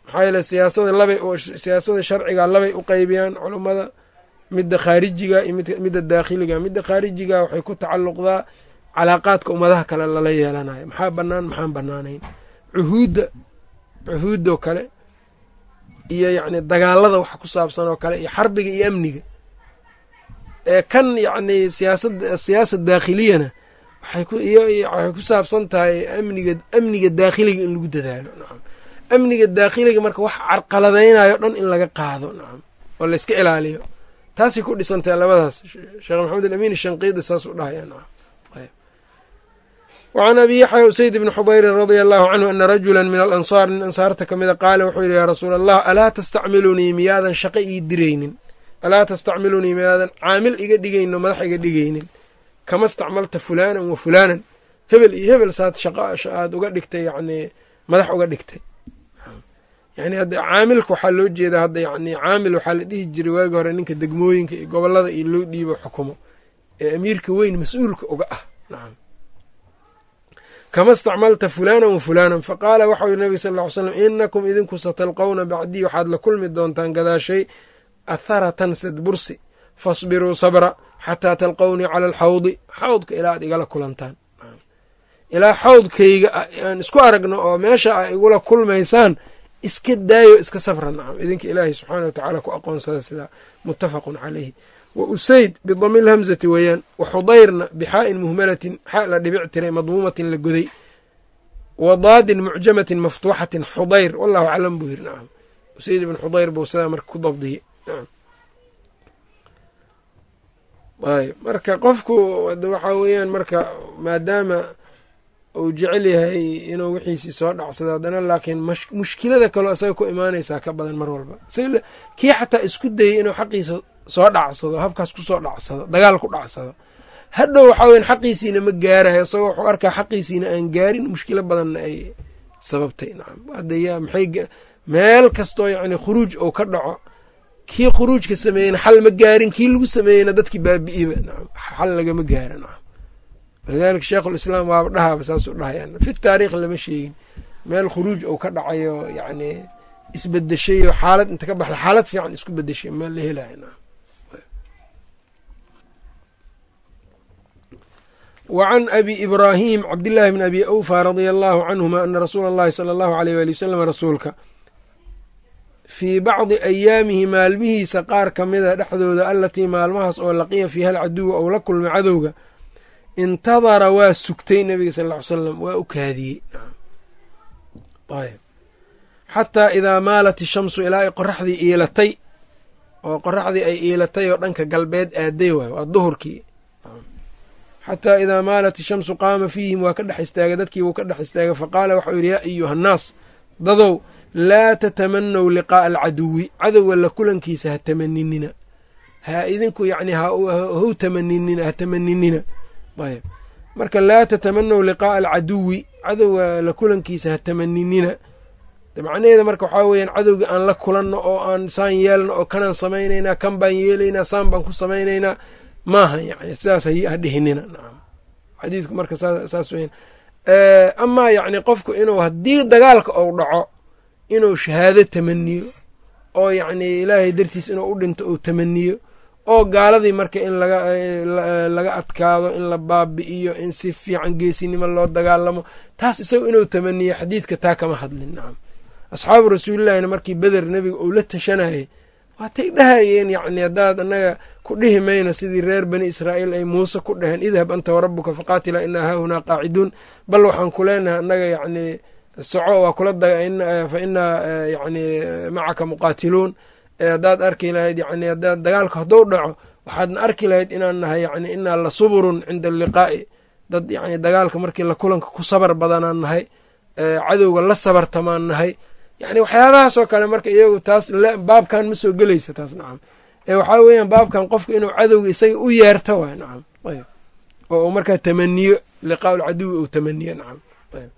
Maxaa yeele siyaasada labay siyaasada sharciga labay u qeybiyaan culummada midda khaarijiga iyo midda daakhiliga. Midda khaarijiga waxay ku tacalluqdaa calaaqaadka ummadaha kale lala yeelanayo. Maxaa bannaan? Maxaan bannaanayn? Cuhuudda cuhuuddoo kale iyo yacni dagaalada wax ku saabsan oo kale iyo xarbiga iyo amniga. Ee kan yacni siyaasad siyaasa daakhiliyana waxay ku saabsan tahay amniga amniga daakhiliga in lagu dadaalo. Nacam amniga daakhiliga marka wax carqaladaynayo dhan in laga qaado. Nacam oo la iska ilaaliyo taasay ku dhisantahay labadaas. Sheekh maxamed alamin shanqiidi saasuu dhahaya nacam wacan abi yaxya usayd bni xudayrin radia allahu canhu ana rajula min alansaar nin ansaarta ka mida qaala wuxuu yidhi yaa rasuula allah alaa tastacmilunii miyaadan shaqo ii diraynin? Alaa tastacmilunii miyaadan caamil iga dhigayno madax iga dhigaynin? Kama stacmalta fulaanan wa fulaanan? Hebel iyo hebel saad shaqo aad uga dhigtay yani madax uga dhigtay yani caamilka waxaa loo jeedaa hadda yani caamil waxaa la dhihi jiray waagi hore ninka degmooyinka iyo gobollada iyo loo dhiibo xukumo ee amiirka weyn mas'uulka uga ah. Nacam kama stacmalta fulaanan wa fulaanan faqaala waxau yiri nabi sal ly slam inakum idinku satalqowna bacdii waxaad la kulmi doontaan gadaashay atharatan sadbursi fasbiruu sabra xataa talqownii cala alxawdi. Xawdka ilaa aad igala kulantaan. Ilaa xawdkayga aan isku aragno oo meesha a igula kulmaysaan iska daayo iska sabra nacam idinka ilaahay subxaana wa tacaala ku aqoonsada sidaa muttafaqun calayhi. Wa usayd bidami lhamzati weeyaan wa xudayrna bixaa'in muhmalatin xa la dhibic tiray madmuumatin la goday wa daadin mucjamatin maftuuxatin xudayr wallahu aclam buu yiri nacam usayd ibn xudayr buu sidaa marka ku dabdiyey nacam ayb marka qofku waxaa weeyaan marka maadaama uu jecel yahay inuu wixiisii soo dhacsado haddana laakiin mushkilada kaloo isaga ku imaanaysaa ka badan mar walba. Kii xataa isku dayay inuu xaqiisa soo dhacsado habkaas ku soo dhacsado dagaal ku dhacsado hadhow waxaa weyan xaqiisiina ma gaarayo isagoo wuxuu arkaa xaqiisiina aan gaarin mushkilo badanna ay sababtay. Nacam hadda maxay meel kastoo yacni khuruuj uu ka dhaco kii khuruujka sameeyeyna xal ma gaarin kii lagu sameeyeyna dadkii baabi'iba nacam xal lagama gaara nacam walidaalika sheikhulislaam waaba dhahaaba saasuu dhahayaan fi taariikh lama sheegin. Meel khuruuj uu ka dhacayo yacni isbedeshayo xaalad inta ka baxda xaalad fiican isku bedeshay meel la helayo nacam wacan abi ibraahim cabdillaahi bn abi awfa radia allahu canhuma ana rasuula allahi sala allahu aleyh waali wasalam rasuulka fii bacdi ayaamihi maalmihiisa qaar ka mida dhexdooda allatii maalmahaas oo laqiya fiiha alcaduwa ou la kulmay cadowga intadara waa sugtay nebiga sal ly salam waa u kaadiyey. Xataa idaa maalat ishamsu ilaa ay qoraxdii iilatay oo qoraxdii ay iilatay oo dhanka galbeed aaday waayo waa duhurkii. Xataa idaa maalat ishamsu qaama fiihim waa ka dhex istaagay dadkii wuu ka dhex istaagay faqaala waxau yidhi yaa ayuha annaas dadow laa tatamanow liqaa'a alcaduwi cadowga la kulankiisa ha tamaninina ha idinku yacni hau tamaninina ha tamaninina ayb. Marka laa tatamanow liqaa'a alcaduwi cadowga la kulankiisa ha tamaninina. Macnaheeda marka waxaa weeyaan cadowga aan la kulanno oo aan saan yeelno oo kanaan samaynaynaa kan baan yeelaynaa saan baan ku samaynaynaa maaha yani sidaas ha dhihinina. Nacam xadiidku marka saas weyan amaa yacni qofku inuu haddii dagaalka ou dhaco inuu shahaado tamaniyo oo yacni ilaahay dartiis inuu u dhinto ou tamaniyo oo gaaladii marka in laga adkaado in la baabi'iyo in si fiican geesinimo loo dagaalamo taas isaga inuu tamaniyo xadiidka taa kama hadlin. Nacam asxaabu rasuulillahina markii beder nebiga uu la tashanayay waatay dhahayeen yacni haddaad annaga ku dhihi mayno sidii reer bani israa'iil ay muuse ku dhaheen idhab anta warabuka faqaatila inaa haahunaa qaaciduun. Bal waxaan ku leenahay annaga yacni soco waa kula fa inaa yacni macaka muqaatiluun haddaad arki lahayd yani haddaad dagaalka hadduu dhaco waxaadna arki lahayd inaan nahay yani inaa la suburun cinda alliqaa'i. Dad yani dagaalka markii la kulanka ku sabar badanaan nahay cadowga la sabartamaan nahay. Yani waxyaabahaasoo kale marka iyagu taas baabkan ma soo gelaysa taas nacam ee waxaa weeyaan baabkan qofka inuu cadowga isaga u yeerto waay nacam oo uu markaa tamaniyo liqaa lcaduwi uu tamaniyo nacam ayb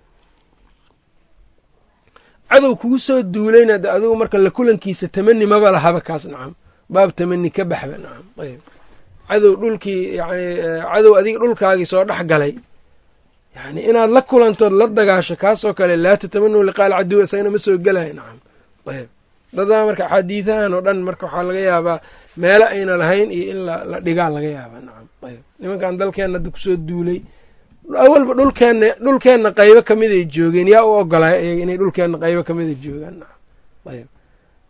cadow kugu soo duulayna de adigu marka la kulankiisa tamani maba lahaba kaas nacam baab tamani ka baxba nacam ayb cadow dhulkii yani cadow adiga dhulkaagii soo dhex galay. Yani inaad la kulantood la dagaasho kaasoo kale laa tatamanu liqaa alcaduwi isagana ma soo gelaya nacam ayb dadaa marka axaadiidahan oo dhan marka waxaa laga yaabaa meelo ayna lahayn iyo in la dhigaa laga yaabaa nacam ayb nimankan dalkeenna hadda ku soo duulay awalba dhulkeenna dhulkeenna qaybo ka mid ay joogeen yaa u ogolaay iyaga inay dhulkeenna qaybo kamida joogaan. Nacam ayb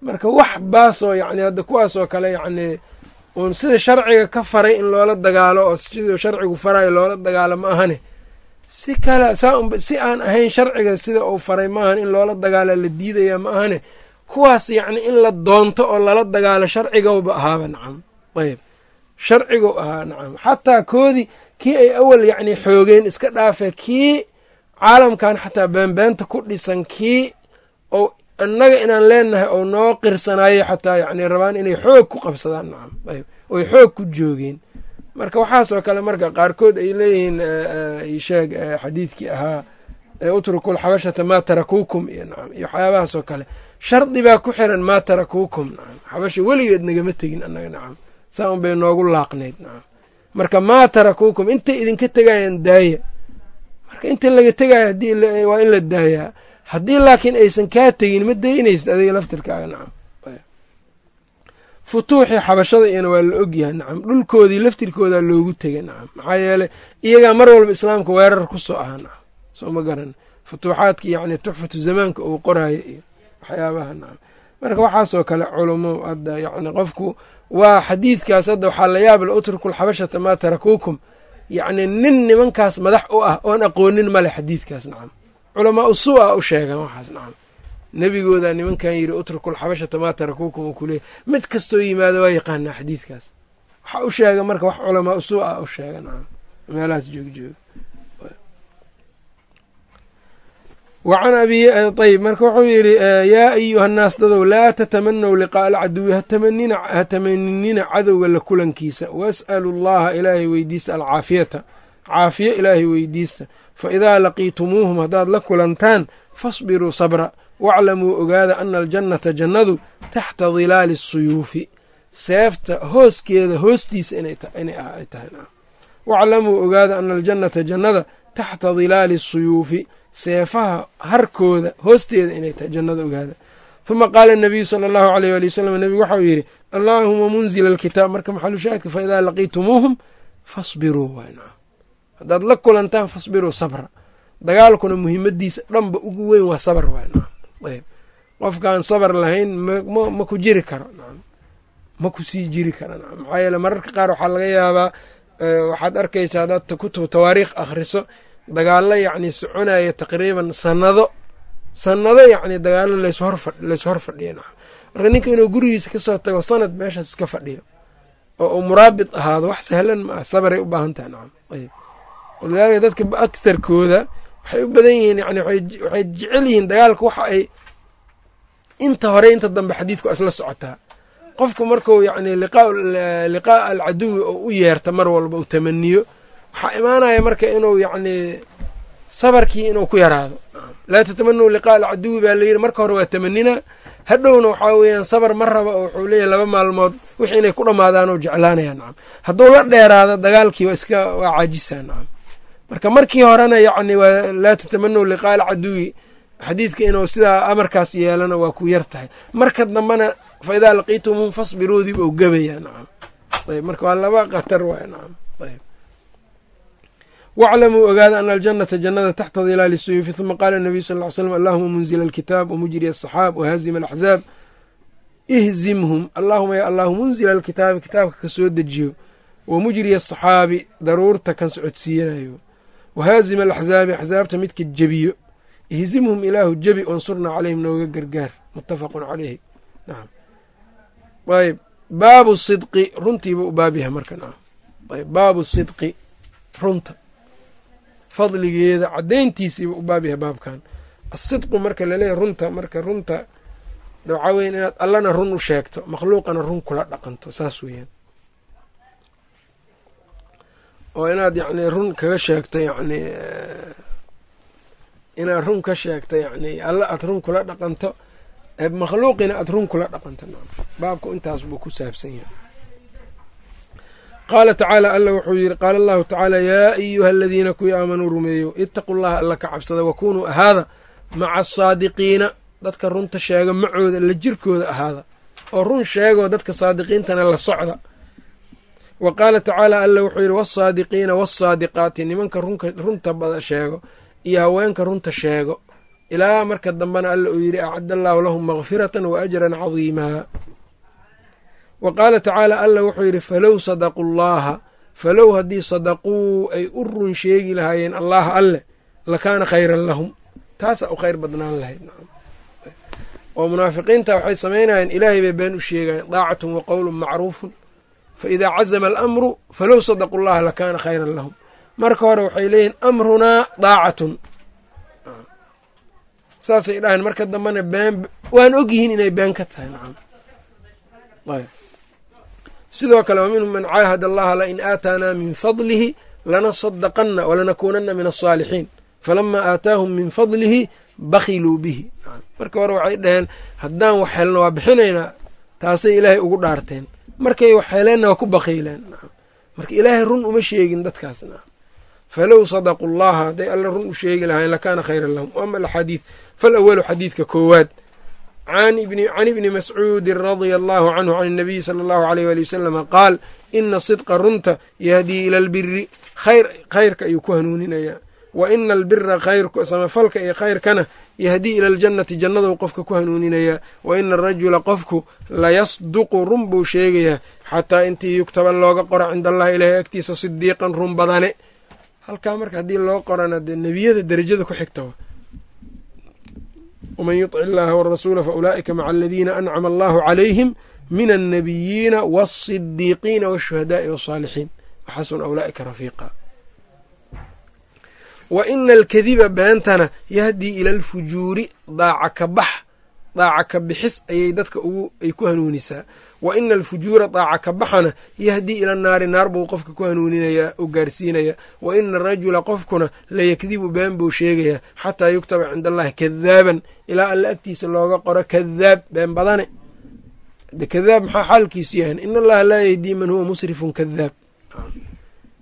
marka wax baasoo yacni hadda kuwaasoo kale yacni uun sida sharciga ka faray in loola dagaalo oo siduu sharcigu farayo loola dagaalo ma ahane si kale saa un si aan ahayn sharciga sida uu faray ma ahan in loola dagaala la diidaya ma ahane kuwaas yacni in la doonto oo lala dagaalo sharcigowba ahaaba nacam. Ayb sharcigow ahaa nacam. Xataa koodii kii ay awal yacni xoogeen iska dhaafe kii caalamkan xataa beenbeenta ku dhisan kii ou annaga inaan leenahay ou noo qirsanayay xataa yacni rabaan inay xoog ku qabsadaan. Nacam ayb oy xoog ku joogeen. Marka waxaasoo kale marka qaarkood ay leeyihiin sheeg xadiidkii ahaa utruku lxabashata maa tarakuukum iyo nacam iyo waxyaabahaasoo kale. Shardi baa ku xiran maa tarakuukum nacam xabasha weligeed nagama tegin annaga nacam saa un bay noogu laaqnayd nacam marka maa tarakuukum intay idinka tegayaan daaya. Marka inta laga tegaayo waa in la daayaa. Haddii laakiin aysan kaa tegin ma daynaysid adiga laftirkaaga nacam. Futuuxii xabashada iyana waa la ogyahay nacam. Dhulkoodii laftirkoodaa loogu tegay nacam. Maxaa yeeley iyagaa mar walba islaamka weerar ku soo ahaa nacam. Soo ma garan. Futuuxaadkii yacni tuxfatu zamaanka uu qoraayo iyo waxyaabaha nacam. Marka waxaasoo kale culumo hadda yacni qofku waa xadiidkaas hadda waxaa la yaab la utruku lxabashata maa tarakuukum yacni nin nimankaas madax u ah oon aqoonin male xadiidkaas nacam. Culamaa u suu a u sheegan waxaas nacam. Nebigoodaa nimankan yidhi utruku lxabashata maa tarakuukum uu kuleeyay mid kastoo yimaado waa yaqaanaa xadiidkaas. Waxaa u sheega marka wax culamaa u suu a u sheega nacam. Meelahaas joogjooga wacan abi ayb marka wuxuu yidhi yaa ayuha nnaas dadow laa tatamanaw liqaa'a alcaduwi ha tamaninina cadowga la kulankiisa. Was'alu llaha ilaahay weydiista alcaafiyata. Caafiye ilaahay weydiista. Fa idaa laqiitumuuhum haddaad la kulantaan fasbiruu sabra. Waclamuu ogaada ana aljannata jannadu taxta dilaali asuyuufi seefta hooskeeda hoostiisa inay tahay. Waclamuu ogaada ana aljannata jannada taxta dilaali asuyuufi seefaha harkooda hoosteeda inay tahay jannada ogaada huma qaala nabiyu sala allahu aleyh ali wasalam nebigu waxau yidhi allaahuma munzila alkitaab. Marka maxalushaahidka fa idaa laqiitumuuhum fasbiruu waynaa haddaad la kulantaan fasbiruu sabra. Dagaalkuna muhiimadiisa dhanba ugu weyn waa sabr waynaa ayb qofkaan sabar lahayn ma ku jiri karo ma ku sii jiri karo maxaa yeele mararka qaar waxaa laga yaabaa waxaad arkaysaa haddaad kutub tawaariikh akhriso dagaallo yacni soconaya taqriiban sanado sanado yacni dagaallo lays hor fadhiyo marka ninka inuu gurigiisa ka soo tago sanad meeshaas iska fadhiyo oo uu muraabit ahaado wax sahlan ma ah sabaray u baahan tahay nacam walidaalika dadka aktarkooda waxay u badan yihiin yani waxay jecel yihiin dagaalka waxa ay inta hore inta dambe xadiidku isla socotaa qofku marku yacni liqaa'a alcaduwi oo u yeerta mar walba u tamaniyo waxaa imaanaya marka inuu yacni sabarkii inuu ku yaraado. Laa tatamanaw liqaa'a alcaduwi baa layidhi marka hore waa tamanina. Hadhowna waxaa weeyaan sabar ma raba oo wuxuu leeyahy laba maalmood wixii inay ku dhammaadaan oo nacam hadduu la dheeraado dagaalkii waa iska waa caajisaa nacam marka markii horena yacni waa laa tatamanaw liqaa'a alcaduwi xadiidka inuu sidaa amarkaas yeelana waa ku yar tahay. Marka dambena fa idaa laqiitumuhum fasbiruudii ou gabaya nacam ayb marka waa laba khatar waay nacam ayb waclamuu ogaada ana aljannata jannada taxta dilaali suyuufi huma qaala nabiyu sal ly slam allahuma munzila alkitaab wamujriya asaxaab wahazima alaxzaab ihzimhum allahuma ya allahu munzila alkitaabi kitaabka ka soo dejiyo wamujriya asaxaabi daruurta kan socodsiinayo wahaazima alaxzaabi axzaabta midka jebiyo ihzimhum ilaahu jebi wansurnaa caleyhim nooga gargaar muttafaqun caleyhi nacam ayb baabu sidqi runtiiba u baab marka nacam ayb baabu sidqi runta fadligeeda caddayntiisiiba u baab yahay baabkan. Asidqu marka laleeyahy runta marka runta waxaa weya inaad allana run u sheegto makhluuqana run kula dhaqanto saas weeyaan. Oo inaad yacni run kaga sheegto yacni inaad run ka sheegto yacni alla aad run kula dhaqanto makhluuqina aad run kula dhaqanto baabku intaas buu ku saabsan yahay qaala tacaala alla wuxuu yidhi qaala allahu tacaala yaa ayuha aladiina kuwii aamanuu rumeeyo itaquu llaha alla ka cabsada wakunuu ahaada maca asaadiqiina dadka runta sheega macooda la jirkooda ahaada oo run sheegoo dadka saadiqiintana la socda wa qaala tacaala alla wuxuu yidhi wasaadiqiina wasaadiqaati nimanka runta bada sheego iyo haweenka runta sheego ilaa marka dambena alla uu yidhi acadda allaahu lahum makfiratan wa ajran cadiimaa wa qaala tacaala alla wuxuu yidhi falow sadaquu llaha falow haddii sadaquu ay u run sheegi lahaayeen allaha alle lakaana khayran lahum. Taasaa u khayr badnaan lahayd oo munaafiqiinta waxay samaynayeen ilaahay bay been u sheegayeen daacatun wa qowlun macruufun fa idaa cazama alamru falow sadaquu llaha lakaana khayran lahum. Marka hore waxay leeyihiin amrunaa daacatun. Saasay dhahayn marka dambena been waan ogyihiin inay been ka tahay sidoo kale wa minhum man caahad allaha lain aataanaa min fadlihi lanasadaqanna walanakuunanna min alsaalixiin falamaa aataahum min fadlihi bakhiluu bihi. Marka hore waxay dhaheen haddaan wax helno waa bixinaynaa taasay ilaahay ugu dhaarteen. Markay wax heleenna waa ku bakhiileen. Marka ilaahay run uma sheegin dadkaas. Falow sadaquu llaha hadday alle run u sheegi lahayen lakaana khayran lahum. Ama alaxaadiid falawalu xadiidka koowaad can ibni mascuudin radia allahu canhu can inabiyi sala allahu aleyh waali wasalama qaal ina sidqa runta yahdii ila albiri khayrka ayuu ku hanuuninayaa wa ina albira samafalka iyo khayrkana yahdii ila aljannati jannaduu qofka ku hanuuninayaa wa ina arajula qofku layasduqu run buu sheegayaa xataa intii yugtaba looga qoro cinda allahi ilaahay agtiisa sidiiqan run badane halkaa marka haddii loo qorana dee nebiyada derajada ku xigta waman yuطc illaha warasuula faulaa'ika maca aladiina ancama allahu calayhim min annabiyiina waasidiiqiina washuhadaai wasaalixiin waxasuna ulaa'ika rafiiqa wa ina alkadiba beentana yahdii ila alfujuuri daaca ka bax daaca ka bixis ayay dadka ay ku hanuunisaa. Wa ina alfujuura daaca ka baxana yahdii ila naari naar buu qofka ku hanuuninayaa oo gaarsiinaya. Wa ina arajula qofkuna layakdibu been buu sheegayaa xataa yuktaba cinda allahi kadaaban ilaa alla agtiisa looga qoro kadaab been badane. Kadaab maxaa xaalkiisu yahan in allaha laa yahdii man huwa musrifun kadaab.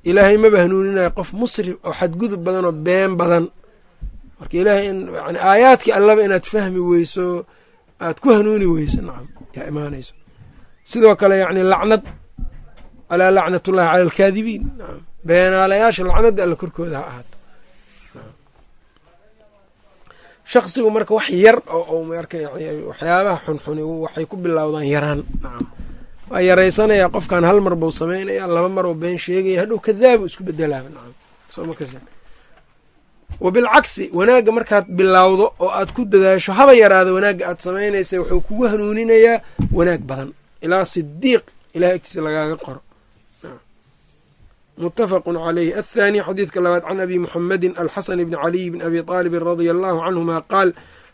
Ilaahay maba hanuuninaya qof musrif oo xadgudub badan oo been badan. Marka ilaahay yani aayaadkii allaba inaad fahmi weyso aad ku hanuuni weyso nacam yaa imaanayso. Sidoo kale yacni lacnad alaa lacnatullahi cala alkaadibiin nacam beenaalayaasha lacnadda alla korkooda ha ahaato. Shaksigu marka wax yar oo marka waxyaabaha xunxuni waxay ku bilowdaan yaraan nacam. Waa yaraysanaya qofkan hal mar buu samaynaya laba mar uu been sheegaya hadhow kadaabu isku bedelaaba nacam. Sooma kas wa bilcagsi wanaagga markaad bilowdo oo aad ku dadaasho haba yaraado wanaagga aad samaynaysa wuxuu kugu hanuuninayaa wanaag badan. Ilaa sidiiq ilahay agtiisa lagaaga qoro. Mutafaqu calayh athaani xadiidka labaad can abi muxamedin alxasan bni caliy bni abi aalibin radia allahu canhuma qaal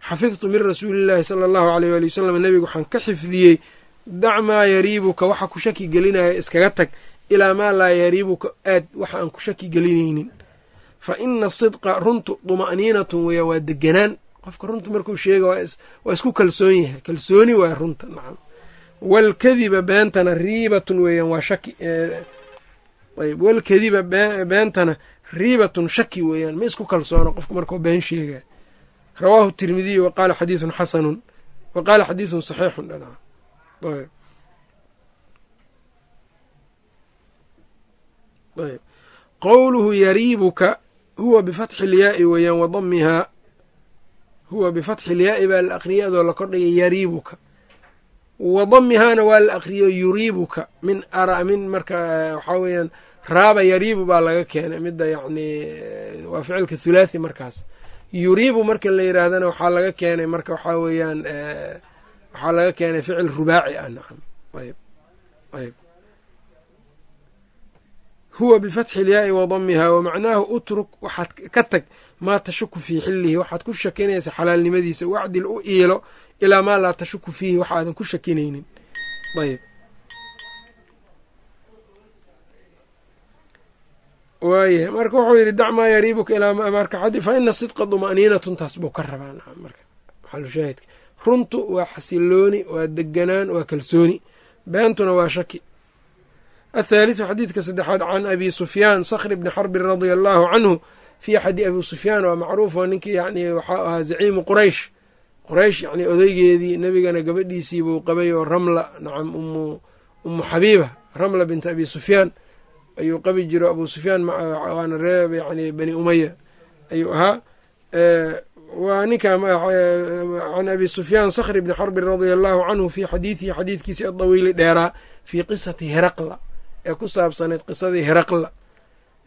xafidtu min rasuuli llahi sala allahu aleyh wali wasalam nebigu waxaan ka xifdiyey dac maa yariibuka waxa ku shaki gelinaya iskaga tag ilaa maa laa yariibuka aad waxa aan ku shaki gelinaynin fa ina sidqa runtu duma'niinatun weya waa deganaan qofka runta markuu sheega waa isku kalsoon yahay. Kalsooni waay runta nacam waalkadiba beentana riibatun weeyaan waa shaki ayb walkadiba beentana riibatun shaki weeyaan. Ma isku kalsoono qofka markuu been sheega rawaahu tirmidiyu wa qaala xadiisun xasanun wa qaala saxiixun dha ayb ayb qowluhu yariibuka huwa bifatxi ilyaai weeyaan wa huwa bifatxi ilyaai baa la aqriyay la kordhigay yariibuka. Wa damihaana waa la aqriyo yuriibuka. Min ara min marka waxaa weeyaan raaba yariibu baa laga keenay. Midda yacni waa ficilka thulaathi markaas. Yuriibu marka la yidhaahdana waxaa laga keenay marka waxaa weeyaan waxaa laga keenay ficil rubaaci ah nacam. Ayb ayb huwa bifatxi ilyaai wa damihaa wa utruk waxaad ka tag maa tashuku fii xilihi waxaad ku shakinaysa xalaalnimadiisa wacdil u iilo ilaa maa laa tashuku fiihi wax aadan ku shakinaynin. Ayb waayahay marka wuxuu yidhi dac maa yariibuka ilaa marka xadi fa sidqa duma'niinatun taas buu ka rabaa marka. Maxalushaahidka runtu waa xasilooni waa deganaan waa kalsooni. Beentuna waa shaki athaalitثu xadiidka saddexaad can abi sufyaan sakhr bni xarbin radia allahu canhu fii axadi abi sufyaan waa macruuf oo ninkii yani waxaa ahaa zaciimu quraysh quraysh yani odeygeedii nebigana gabadhiisii buu qabay oo ramla nacam umu xabiiba ramla binta abi sufyaan ayuu qabi jiro abu sufyaan waana reeb yani bani umaya ayuu ahaa waa ninka can abi sufyaan sakhr bni xarbin radia allahu canhu fii xadiidihi xadiidkiisi adawiili dheeraa fii qisati heraqla ee ku saabsanayd qisadii heraqla.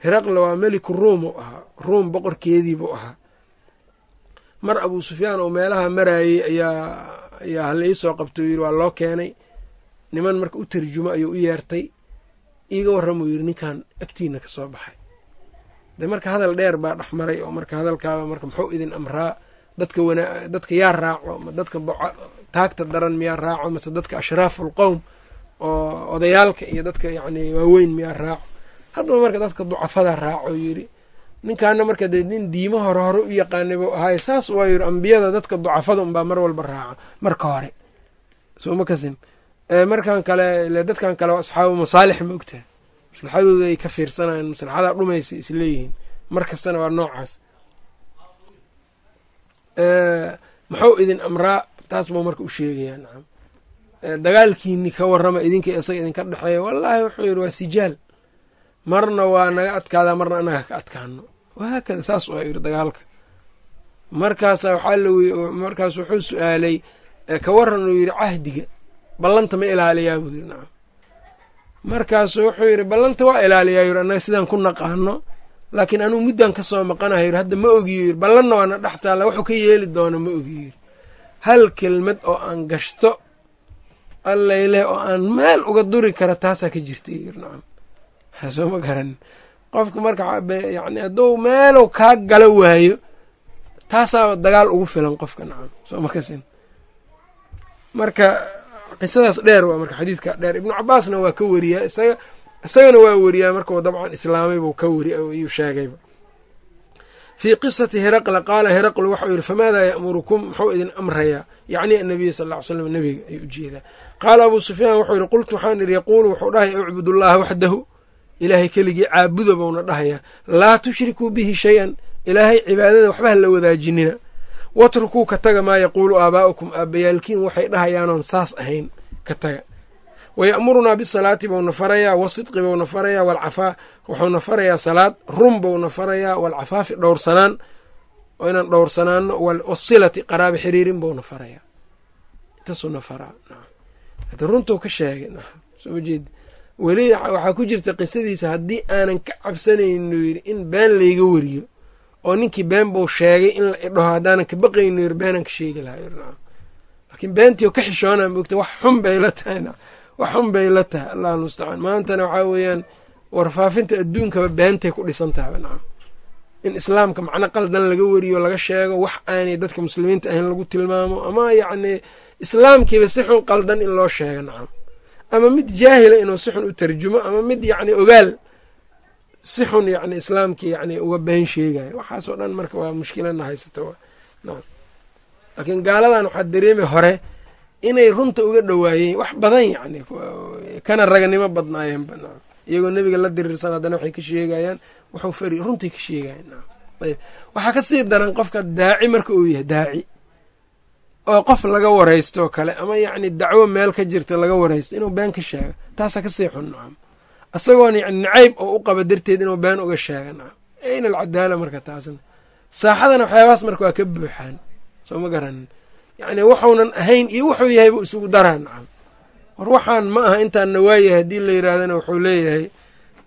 Heraqla waa meliku ruum u ahaa ruum boqorkeediibuu ahaa. Mar abuu sufyaan oo meelaha maraayey ayaa ayaa hala iisoo qabtay yiri waa loo keenay. Niman marka u tarjumo ayuu u yeertay. Iiga warramuu yiri ninkan agtiina ka soo baxay. De marka hadal dheer baa dhex maray oo marka hadalkaaba marka muxuu idin amraa dadka dadka yaa raaco ma dadka taagta daran miyaa raaco mase dadka ashraafu lqowm oo odayaalka iyo dadka yacni waaweyn miyaa raaco. Haddaba marka dadka ducafada raaco yiri ninkaana marka dee nin diimo hore hore u yaqaanay buu ahaay saas waa yiri ambiyada dadka ducafada unbaa mar walba raaca marka hore. Sooma kasin markan kale ile dadkan kale waa asxaabu masaalix ma ogtaha maslaxadooda ay ka fiirsanayaan maslaxadaa dhumaysa isleeyihiin mar kastana waa noocaas. Muxuu idin amraa? Taas buu marka u sheegayaa nacam dagaalkiini ka warrama idinka isaga idinka dhexeeya wallaahi wuxuu yidhi waa sijaal. Marna waa naga adkaadaa marna anaga ka adkaano wahaakada saas waa yidhi dagaalka. Markaasa waxaa la markaas wuxuu su'aalay ka waran uu yidhi cahdiga ballanta ma ilaaliyaa buu yidhi nacam. Markaasu wuxuu yidhi ballanta waa ilaaliyaa yidhi annaga sidaan ku naqaano laakiin anuu muddan ka soo maqanayo yidhi hadda ma ogiyo yidhi ballanna waana dhex taalla wuxuu ka yeeli doono ma ogiyo yidhi. Hal kelmad oo aan gashto allayleh oo aan meel uga duri kara taasaa ka jirta soo ma garanin qofka marka yacni hadduu meelow kaa gala waayo taasaa dagaal ugu filan qofka nacam. Soo ma kasin. Marka qisadaas dheer waa marka xadiidka dheer. Ibnu cabaasna waa ka weriyaa isaga isagana waa weriyaa markuu dabcan islaamay buu ka weri ayuu sheegayba fii qisati heraqla qaala heraqlu waxau yidhi famaadaa ya'murukum? Muxuu idin amrayaa. Yacni annabiya sal ly slam nebiga ayuu u jeedaa qaala abuu sufyaan wuxuu yidhi qultu waxaan idhi yaquulu wuxuu dhahay ucbud ullaha waxdahu ilaahay keligii caabuda buuna dhahayaa laa tushrikuu bihi shay-an. Ilaahay cibaadada waxba ha la wadaajinina. Watrukuu ka taga maa yaquulu aabaa'ukum aabbayaalkiin waxay dhahayaanoon saas ahayn ka taga waya'murunaa bisalaati bouna farayaa wasidqi bouna farayaa walcafaa wuxuuna farayaa salaad rum bouna farayaa walcafaafi dhowrsanaan oo inaan dhowrsanaano wasilati qaraaba xiriirin bouna farayaa intaasuuna faraa runtuu ka sheegay soo ma jeedi weli waxaa ku jirta qisadiisa haddii aanan ka cabsanayno yidhi in been layga weriyo oo ninkii been buu sheegay in la idhaho haddaanan ka baqayno yir beenaan ka sheegi lahaa laakiin beentii oo ka xishoonaa moogta wax xun bay la tahay wax xun bay la tahay allah almustacaan maantana waxaa weeyaan warfaafinta adduunkaba beentay ku dhisan tahaba nacam. In islaamka macno qaldan laga weriyo laga sheego wax aanay dadka muslimiinta ahayn lagu tilmaamo ama yacnii islaamkiiba si xun qaldan in loo sheego nacam. Ama mid jaahila inuu si xun u tarjumo ama mid yacni ogaal si xun yacni islaamkii yacni uga been sheegayo waxaasoo dhan marka waa mushkilana haysata nacam. Laakiin gaaladan waxaa dareemay hore inay runta uga dhowaayeen wax badan yacni kana raganimo badnaayeenba nacam iyagoo nebiga la diriirsan haddana waxay ka sheegayaan wuxuu fari runtay ka sheegayan ayb waxaa ka sii daran qofka daaci marka uu yahay daaci. Oo qof laga waraysto kale ama yacni dacwo meel ka jirta laga waraysto inuu been ka sheego taasaa ka sii xun nacam isagoon yani nacayb oo u qaba darteed inuu been uga sheega nacam ayna alcadaala marka taasna saaxadana waxyaabahaas marka waa ka buuxaan soo ma garanin yacni waxuunan ahayn iyo wuxuu yahayba isugu daraa nacam war waxaan ma aha intaanna waayahay haddii la yidhaahdana wuxuu leeyahay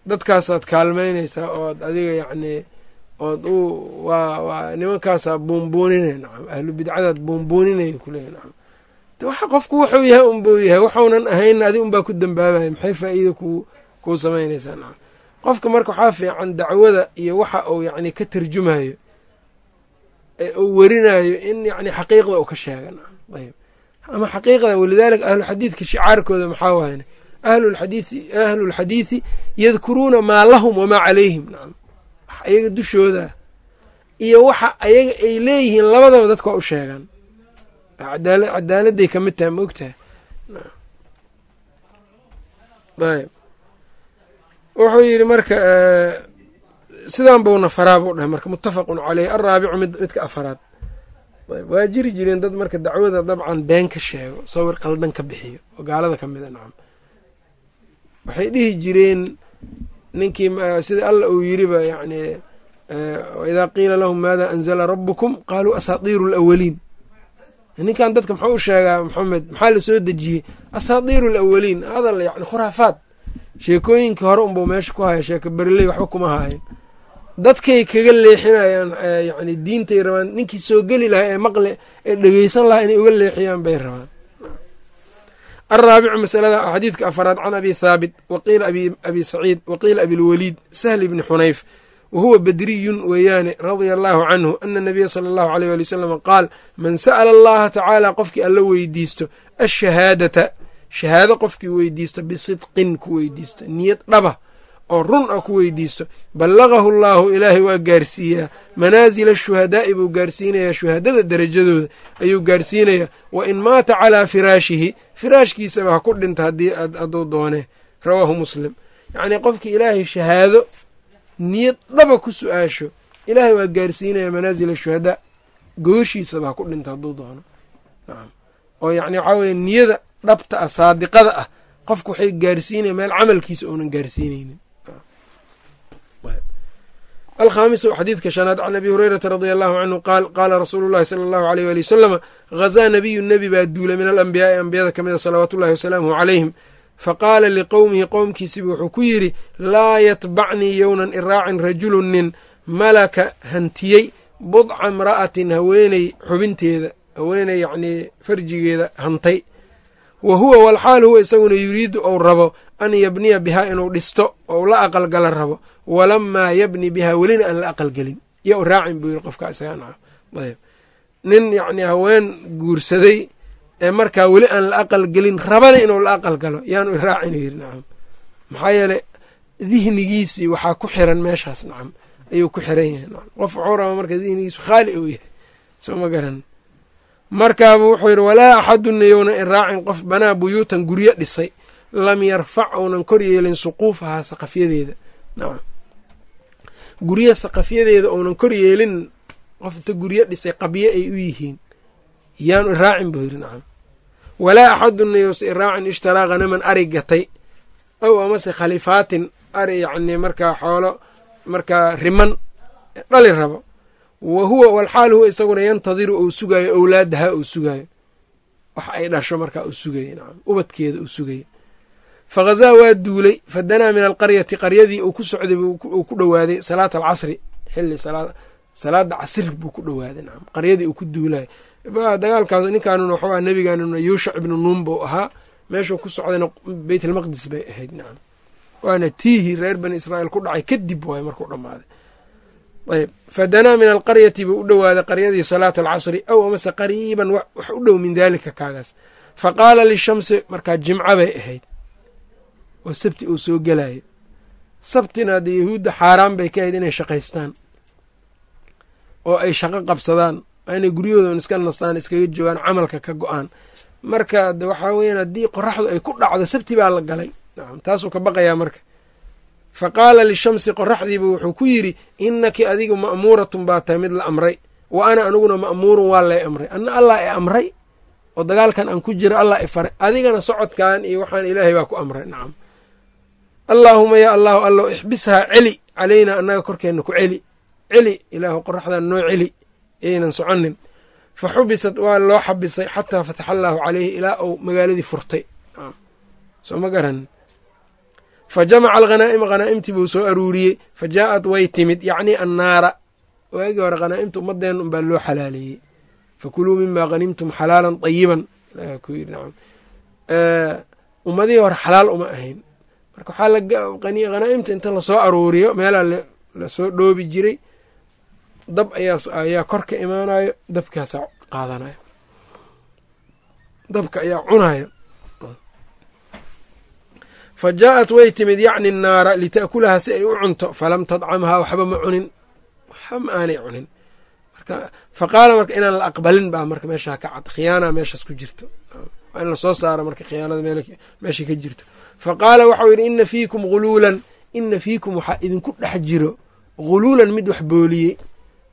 dadkaasaad kaalmaynaysaa ood adiga yacnii ood u waa waa nimankaasaa buunbuuninay nacam ahlu bidcadaad buunbuuninaya kuleeyahy nacam. Waxa qofku wuxuu yahay unbuu yahay. Waxuunan ahaynna adi unbaa ku dambaabaya maxay faa'iida ku kuu samaynaysaa nacam. Qofka marka waxaa fiican dacwada iyo waxa uu yacni ka tarjumayo uu werinayo in yacni xaqiiqda uu ka sheega nacam ayb. Ama xaqiiqda walidaalika ahluxadiidka shicaarkooda maxaa waayne ahlulxadiidi ahlulxadiidi yadkuruuna maa lahum wamaa calayhim. Nacam wax ayaga dushooda iyo waxa ayaga ay leeyihiin labadaba dadka waa u sheegaan. Cadaala cadaaladday ka mid tahay ma ogtahay? Ayb. Wuxuu yidhi marka sidaan buuna faraa buu dhahay marka muttafaqun caleyh alraabicu midka afaraad. Waa jiri jireen dad marka dacwada dabcan been ka sheego sawir qaldan ka bixiyo oo gaalada ka mida nacam waxay dhihi jireen ninkii sida alla uu yiriba yacni waidaa qiila lahum maada anzala rabukum qaaluu asaatiiru alawaliin ninkan dadka muxuu u sheegaa maxamed maxaa la soo dejiyey? Asaatiiru alawaliin hadal yani khuraafaad. Sheekooyinkii hore unbuu meesha ku haya sheeko berley waxba kuma haayan dadkay kaga leexinayaan yani diintay rabaan ninkii soo geli lahaa ee maqle ee dhegeysan lahaa inay uga leexiyaan bay rabaan. Alraabicu masalada xadiidka afaraad can abi thaabit waqiila abi saciid waqiila abilwaliid sahl ibni xunayf wa huwa badriyun weeyaane radia allaahu canhu ana nabiya sala allahu aleyh wali wasalam qaal man sa'ala allaha tacaala qofkii alla weydiisto ashahaadata shahaado qofkii weydiisto bisidqin ku weydiisto niyad dhaba oo run ah ku weydiisto. Ballagahu allaahu ilaahay waa gaarsiiyaa. Manaasila shuhadaa'i buu gaarsiinayaa shuhadada derajadooda ayuu gaarsiinayaa. Wa in maata calaa firaashihi firaashkiisaba ha ku dhinta hadduu doonee rawaahu muslim. Yacnii qofkii ilaahay shahaado niyad dhaba ku su'aasho ilaahay waa gaarsiinayaa manaasila shuhadaa gooshiisaba ha ku dhinta hadduu doono. Oo yacni waxaa weye niyada dhabta ah saadiqada ah qofku waxay gaarsiinaya meel camalkiisa uunan gaarsiinaynin alkhaamisu xadiidka shanaad can abi hurayrata radia allahu canhu qaal qaala rasuulu llahi sala allahu aleyh wali wasalama hazaa nabiyu nebi baa duulay min alambiyaai ambiyada ka mida salawaatu ullahi wasalaamuhu calayhim faqaala liqowmihi qowmkiisiba wuxuu ku yidhi laa yatbacnii yownan iraacin rajulun nin malaka hantiyey budca imra'atin haweeney xubinteeda haweeney yacnii farjigeeda hantay wa huwa walxaal huwa isaguna yuriidu ou rabo an yabniya bihaa inuu dhisto ou la aqalgala rabo walamaa yabni bihaa welina aan la aqalgelin. Yo u raacin buu yidhi qofkaa isaga ayb nin yacnii haween guursaday ee markaa weli aan la aqalgelin rabana inuu la aqalgalo yaanu iraacin yidhi nacam. Maxaa yeeley dihnigiisii waxaa ku xiran meeshaas nacam. Ayuu ku xiran yahay nacam. Qof wuxuu marka dihnigiisu khaali uu yahay. Soo ma garan. Markaabuu wuxuu yidhi walaa axaduna yowna iraacin qof banaa buyuutan guryo dhisay. Lam yarfac ounan kor yeelin suquufahaa saqafyadeeda. Nacam guryo saqafyadeeda ounan kor yeelin qof inta guryo dhisay qabyo ay u yihiin yaanu iraacin buu yidhi nacam. Walaa axaduna yowse iraacin ishtaraa khanaman ari gatay ow amase khalifaatin ari yacnii markaa xoolo markaa riman dhali rabo. Wa huwa walxaal huwa isaguna yantadiru ou sugaayo owlaadaha ou sugaayo. Wax ay dhasho markaa uu sugayay nacam. Ubadkeeda uu sugayay fakhazaa waa duulay fadanaa min alqaryati qaryadii uu ku socday uu ku dhowaaday salaata alcasri xilli salaada casri buu ku dhowaaday nacam qaryadii uu ku duulay. Dagaalkaas ninkaanuna waxuu aha nebigaanuna yuushac ibnu nuun buu ahaa meeshuu ku socdayna beytalmaqdis bay ahayd nacam waana tiihii reer bani israa'iil ku dhacay kadib waayo markuu dhammaaday. Ayb fadanaa min alqaryati buu u dhowaaday qaryadii salaata alcasri aw amase qariiban wax u dhow min daalika kaagaas fa qaala lishamsi markaa jimco bay ahayd oo sabti uu soo gelayo. Sabtina dee yahuudda xaaraan bay ka ahayd inay shaqaystaan oo ay shaqo qabsadaan inay guryahoodan iska nastaan iskaga joogaan camalka ka go'aan. Marka de waxaa weeyaan haddii qoraxdu ay ku dhacdo sabti baa la galay. Taasuu ka baqayaa marka. Fa qaala lishamsi qoraxdiiba wuxuu ku yidhi innaki adigu ma'muuratun baa tahay mid la amray wa ana aniguna ma'muurun waa lay amray. Anna allah i amray oo dagaalkan aan ku jiro allah i faray. Adigana socodkan iyo waxaan ilaahay baa ku amray. Nacam allaahuma yaa allahu allow ixbishaa celi. Calaynaa annaga korkeenna ku celi. Celi ilaahu qoraxdan noo celi. Yaynan soconin fa xubisat waa loo xabisay xataa fataxa allaahu caleyhi ilaa uu magaaladii furtay. Soo ma garan? Fa jamaca alghanaa'ima khanaa'imtii buu soo aruuriyey. Fa jaa'at way timid. Yacnii annaara. Waagii hore khanaa'imta ummadeen unbaa loo xalaaleeyey fakuluu mima hanimtum xalaalan nacam ummadihii hore xalaal uma ahayn marka waxaa khanaa'imta inta la soo aruuriyo meelaa la soo dhoobi jiray dab ayaa kor ka imaanayo dabkaasaa qaadanayo. Dabka ayaa cunayo fa jaa'at way timid yacni naara lita'kulahaa si ay u cunto falam tadcamhaa waxba ma cunin waxba ma aanay cunin. Fa qaala marka inaan la aqbalin baa marka meeshaa ka cad khiyaana meeshaas ku jirto. Waa in la soo saaro marka khiyaanada meeshay ka jirto fa qaala waxau yidhi ina fiikum huluulan ina fiikum waxaa idinku dhex jiro huluulan mid wax booliyey.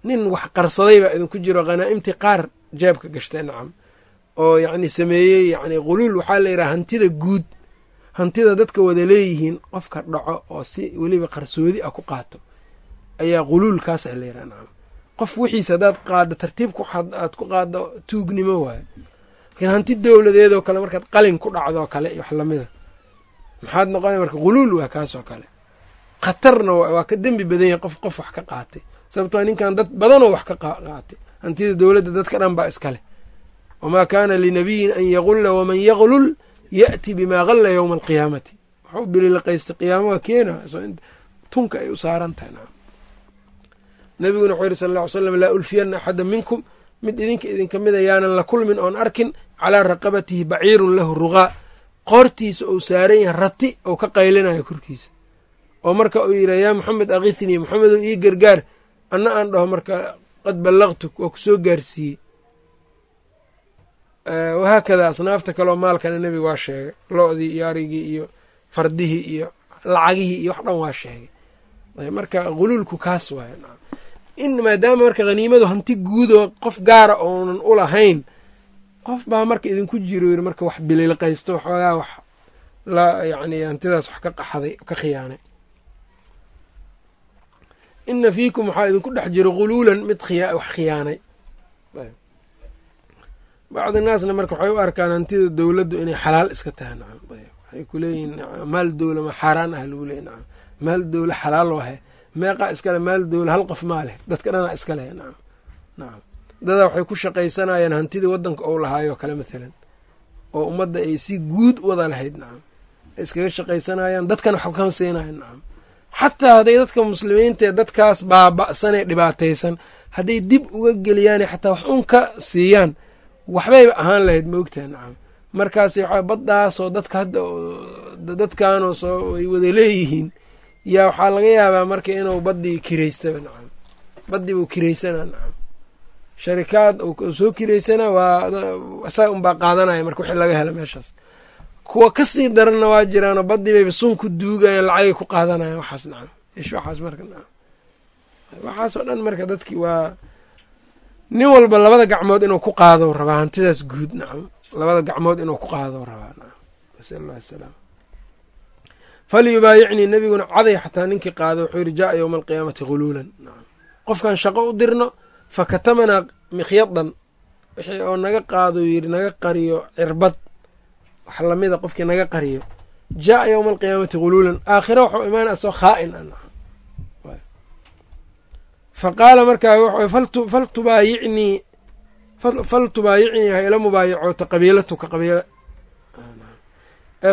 Nin wax qarsaday baa idinku jiro khanaa'imtii qaar jeebka gashtay nacam. oo yacni sameeyey yacni huluul waxaa la yidhaha hantida guud. Hantida dadka wada leeyihiin qofka dhaco oo si weliba qarsoodi ah ku qaato ayaa quluulkaasa la yidhaha nacam. Qof wixiisa haddaad qaaddo tartiibku aad ku qaaddo tuugnimo waayo. Laakiin hanti dowladeedoo kale markaad qalin ku dhacdoo kale iyo wax lamida maxaad noqonay marka quluul waa kaasoo kale. Khatarna waa ka dembi badan yahay qof qof wax ka qaatay. Sababtoo ninkan dad badanoo wax ka qaatay. Hantida dowladda dadka dhan baa iskale wamaa kaana linabiyin an yaqulla waman yaqlul ya'ti bimaa qalla yowma alqiyaamati. Waxu bililaqaysta qiyaamo waa keena. Tunka ay u saaran tahay nabiguna wuxuu yidhi sal lla ly slam laa ulfiyana axada minkum. Mid idinka idinka mida yaanan la kulmin oon arkin calaa raqabatihi baciirun lahu ruqaa qoortiisa uu saaran yahay rati ou ka qaylinayo korkiisa. oo marka uu yidha yaa maxamed akithnii maxamedow ii gargaar. Anna aan dhaho marka qad ballaqtuk waa ku soo gaarsiiyey. Wahaakada asnaafta kaleo maalkana nebiga waa sheegay. Lo-dii iyo arigii iyo fardihii iyo lacagihii iyo wax dhan waa sheegay. Marka huluulku kaas waay in maadaama marka haniimadu hanti guudoo qof gaara oonan u lahayn qof baa marka idinku jiro yiri marka wax bililqaysto waxoogaa wax la yacni hantidaas wax ka qaxday ka khiyaanay ina fiikum waxaa idinku dhex jiro huluulan mid wax khiyaanay. Bacdi naasna marka waxay u arkaan hantida dowladdu inay xalaal iska tahay nacam. Waxay ku leeyihiin maal dowla ma xaaraan ah lagu leeyay nacam. Maal dowla xalaal wahe meeqaa iskale maal dowla hal qof maa leh dadka dhanaa iska leh nacam. Nacam dadaa waxay ku shaqaysanayaan hantidii waddanka ou lahaayoo kale mathalan. Oo ummadda ay si guud wada lahayd nacam ay iskaga shaqaysanayaan dadkan wax kama siinayan nacam xataa hadday dadka muslimiintaee dadkaas baaba'sanee dhibaataysan hadday dib uga geliyaane xataa wax un ka siiyaan waxbayba ahaan lahayd ma ogtaha nacam markaas waxaa baddaasoo dadka hadda dadkanoo soo ay wada leeyihiin yaa waxaa laga yaabaa marka inuu baddii kiraystaba nacam baddii buu kiraysanaa nacam sharikaad soo kiraysanaa waa saa unbaa qaadanaya marka wixii laga hela meeshaas. Kuwa ka sii daranna waa jiraanoo baddii bayba sun ku duugayaan lacagay ku qaadanayan waxaas nacam. Ish waxaas marka waxaasoo dhan marka dadkii waa nin walba labada gacmood inuu ku qaado rabaa hantidaas guud nacam. Labada gacmood inuu ku qaado rabaa nacam. Nasal asalaam falyubaayicnii nebiguna caday xataa ninkii qaado wuxuu yidhi jaaa yowma alqiyaamati huluulan nacam. Qofkan shaqo u dirno fakatamanaa mikhyadan wixii oo naga qaado yidhi naga qariyo cirbad wax lamida qofkii naga qariyo. Jaaa yowma alqiyaamati huluulan aakhira waxuu imaana asoo khaa'in a nacam fa qaala markaa faltubaayicnii faltubaayicnii ha ila mubaayacoota qabiilatuka qabiila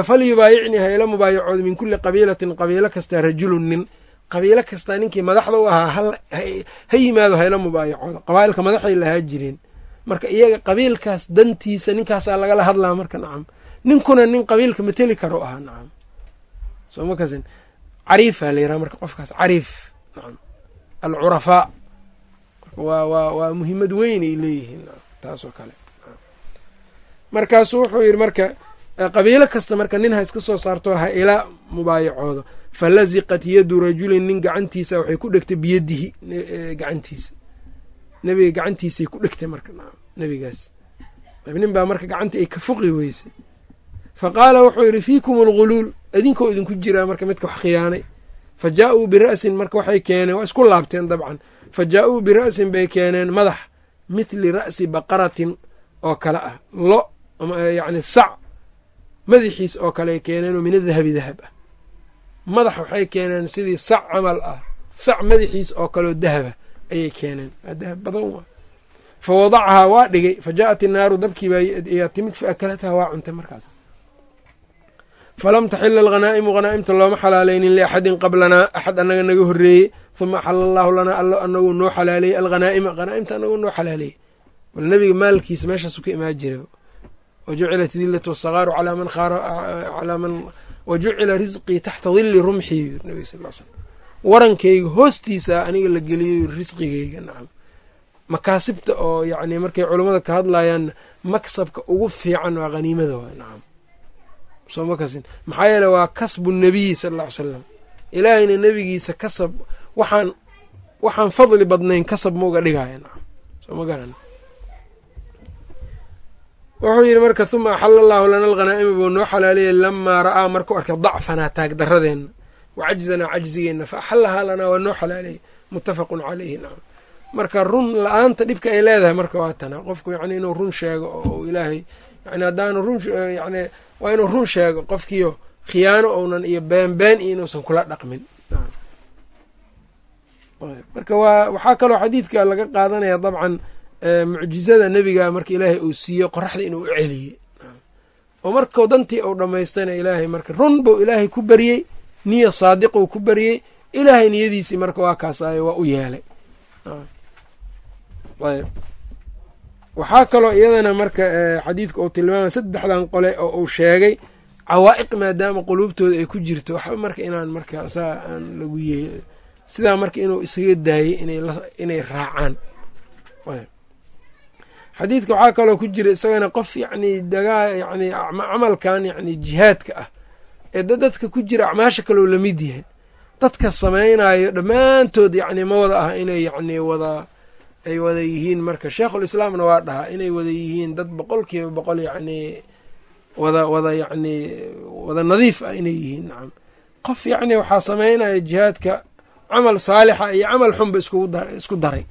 falyubaayicnii ha ila mubaayacooda min kulli qabiilatin qabiilo kasta rajulun nin qabiilo kastaa ninkii madaxda u ahaa ha yimaado ha ila mubaayacooda qabaa'ilka madaxay lahaa jireen marka iyaga qabiilkaas dantiisa ninkaasaa lagala hadlaa marka nacam ninkuna nin qabiilka mateli karo ahaa nacam soo ma kasin? Cariifaa la yiraha marka qofkaas cariif nacam alcurafaa waa waa waa muhiimad weynay leeyihiin taasoo kale markaasuu wuxuu yidhi marka qabiilo kasta marka nin ha iska soo saarto ha ila mubaayacoodo. Fa laziqat yadu rajulin nin gacantiisa waxay ku dhegtay biyadihi gacantiisa. Nebiga gacantiisay ku dhegtay marka nebigaas. Nin baa marka gacantii ay ka fuqi weysay. Fa qaala wuxuu yidhi fiikum alguluul idinkoo idinku jiraa marka midka wax khiyaanay. Fa jaa-uu bira'sin marka waxay keeneen waa isku laabteen dabcan. Fa jaa-uu bira'sin bay keeneen madax mithli ra'si baqaratin oo kale ah lo yacni sac madaxiis oo kale ay keeneenoo min adahabi dahab ah. Madax waxay keeneen sidii sac camal ah sac madaxiis oo kaleoo dahaba ayay keeneen. Waa dahab badan waa. Fa wadacahaa waa dhigay. Fa ja'at innaaru dabkii baayaa timid fa akalathaa waa cuntay markaas. Falam taxila alghanaa'imu hanaa'imta looma xalaalaynin liaxadin qablanaa axad annaga naga horreeyey. Huma axala allaahu lanaa allo anaguu noo xalaaleeyey alghanaa'ima hanaa'imta anaguu noo xalaaleeyey wal nebiga maalkiisa meeshaasu ka imaan jiray wajucilat calaa man wajucila risqii taxta dilli rumxii nabig sal slam warankayga hoostiisa aniga la geliyo risqigeyga nacam makaasibta oo yacni markay culammada ka hadlayaan maksabka ugu fiican waa haniimada waa nacam soo ma kasin maxaa yeele waa kasbu nebiyi sala alla ly salam ilaahayna nebigiisa kasab waxaan waxaan fadli badnayn kasab ma uga dhigaya nacam soo ma garan wuxuu yidhi marka huma axala allaahu lana alghanaa'ima buu noo xalaaleeyey lamaa ra'aa markuu arkay dacfanaa taagdaradeenna wa cajzanaa cajzigeenna fa axalahaa lanaa waa noo xalaaleeyey muttafaqun caleyhi nacam marka run la'aanta dhibka ay leedahay marka waa tana. Qofku yani inuu run sheego oo ilaahay yani haddaanu run yani waa inuu run sheego qofkiio khiyaano ounan iyo been been iyo inuusan kula dhaqmin. Marka waa waxaa kaloo xadiidka laga qaadanaya dabcan mucjizada nebiga marka ilaahay uu siiyo qoraxda inuu u celiyey oo markuu dantii uu dhammaystayna ilaahay marka run buu ilaahay ku baryey niya saadiqou ku baryey ilaahay niyadiisii marka waa kaasaayo waa u yeelay. Ayb waxaa kaloo iyadana marka xadiidka uu tilmaamay saddexdan qole oo uu sheegay cawaa'iq maadaama quluubtooda ay ku jirto. Waxba marka inaan marka saa aan lagu ye sidaa marka inuu isaga daayey inay raacaan xadiidka waxaa kaloo ku jira isagana qof yacni dagaa yani camalkan yani jihaadka ah ee dadka ku jira acmaasha kaloo la mid yahay. Dadka samaynayo dhammaantood yacni ma wada ah inay yacni wada ay wada yihiin. Marka sheekhulislaamna waa dhahaa inay wada yihiin dad boqol kiiba boqol yacni wada wada yacni wada nadiif ah inay yihiin. Nacam qof yacni waxaa samaynaya jihaadka camal saalixa iyo camal xunba isku daray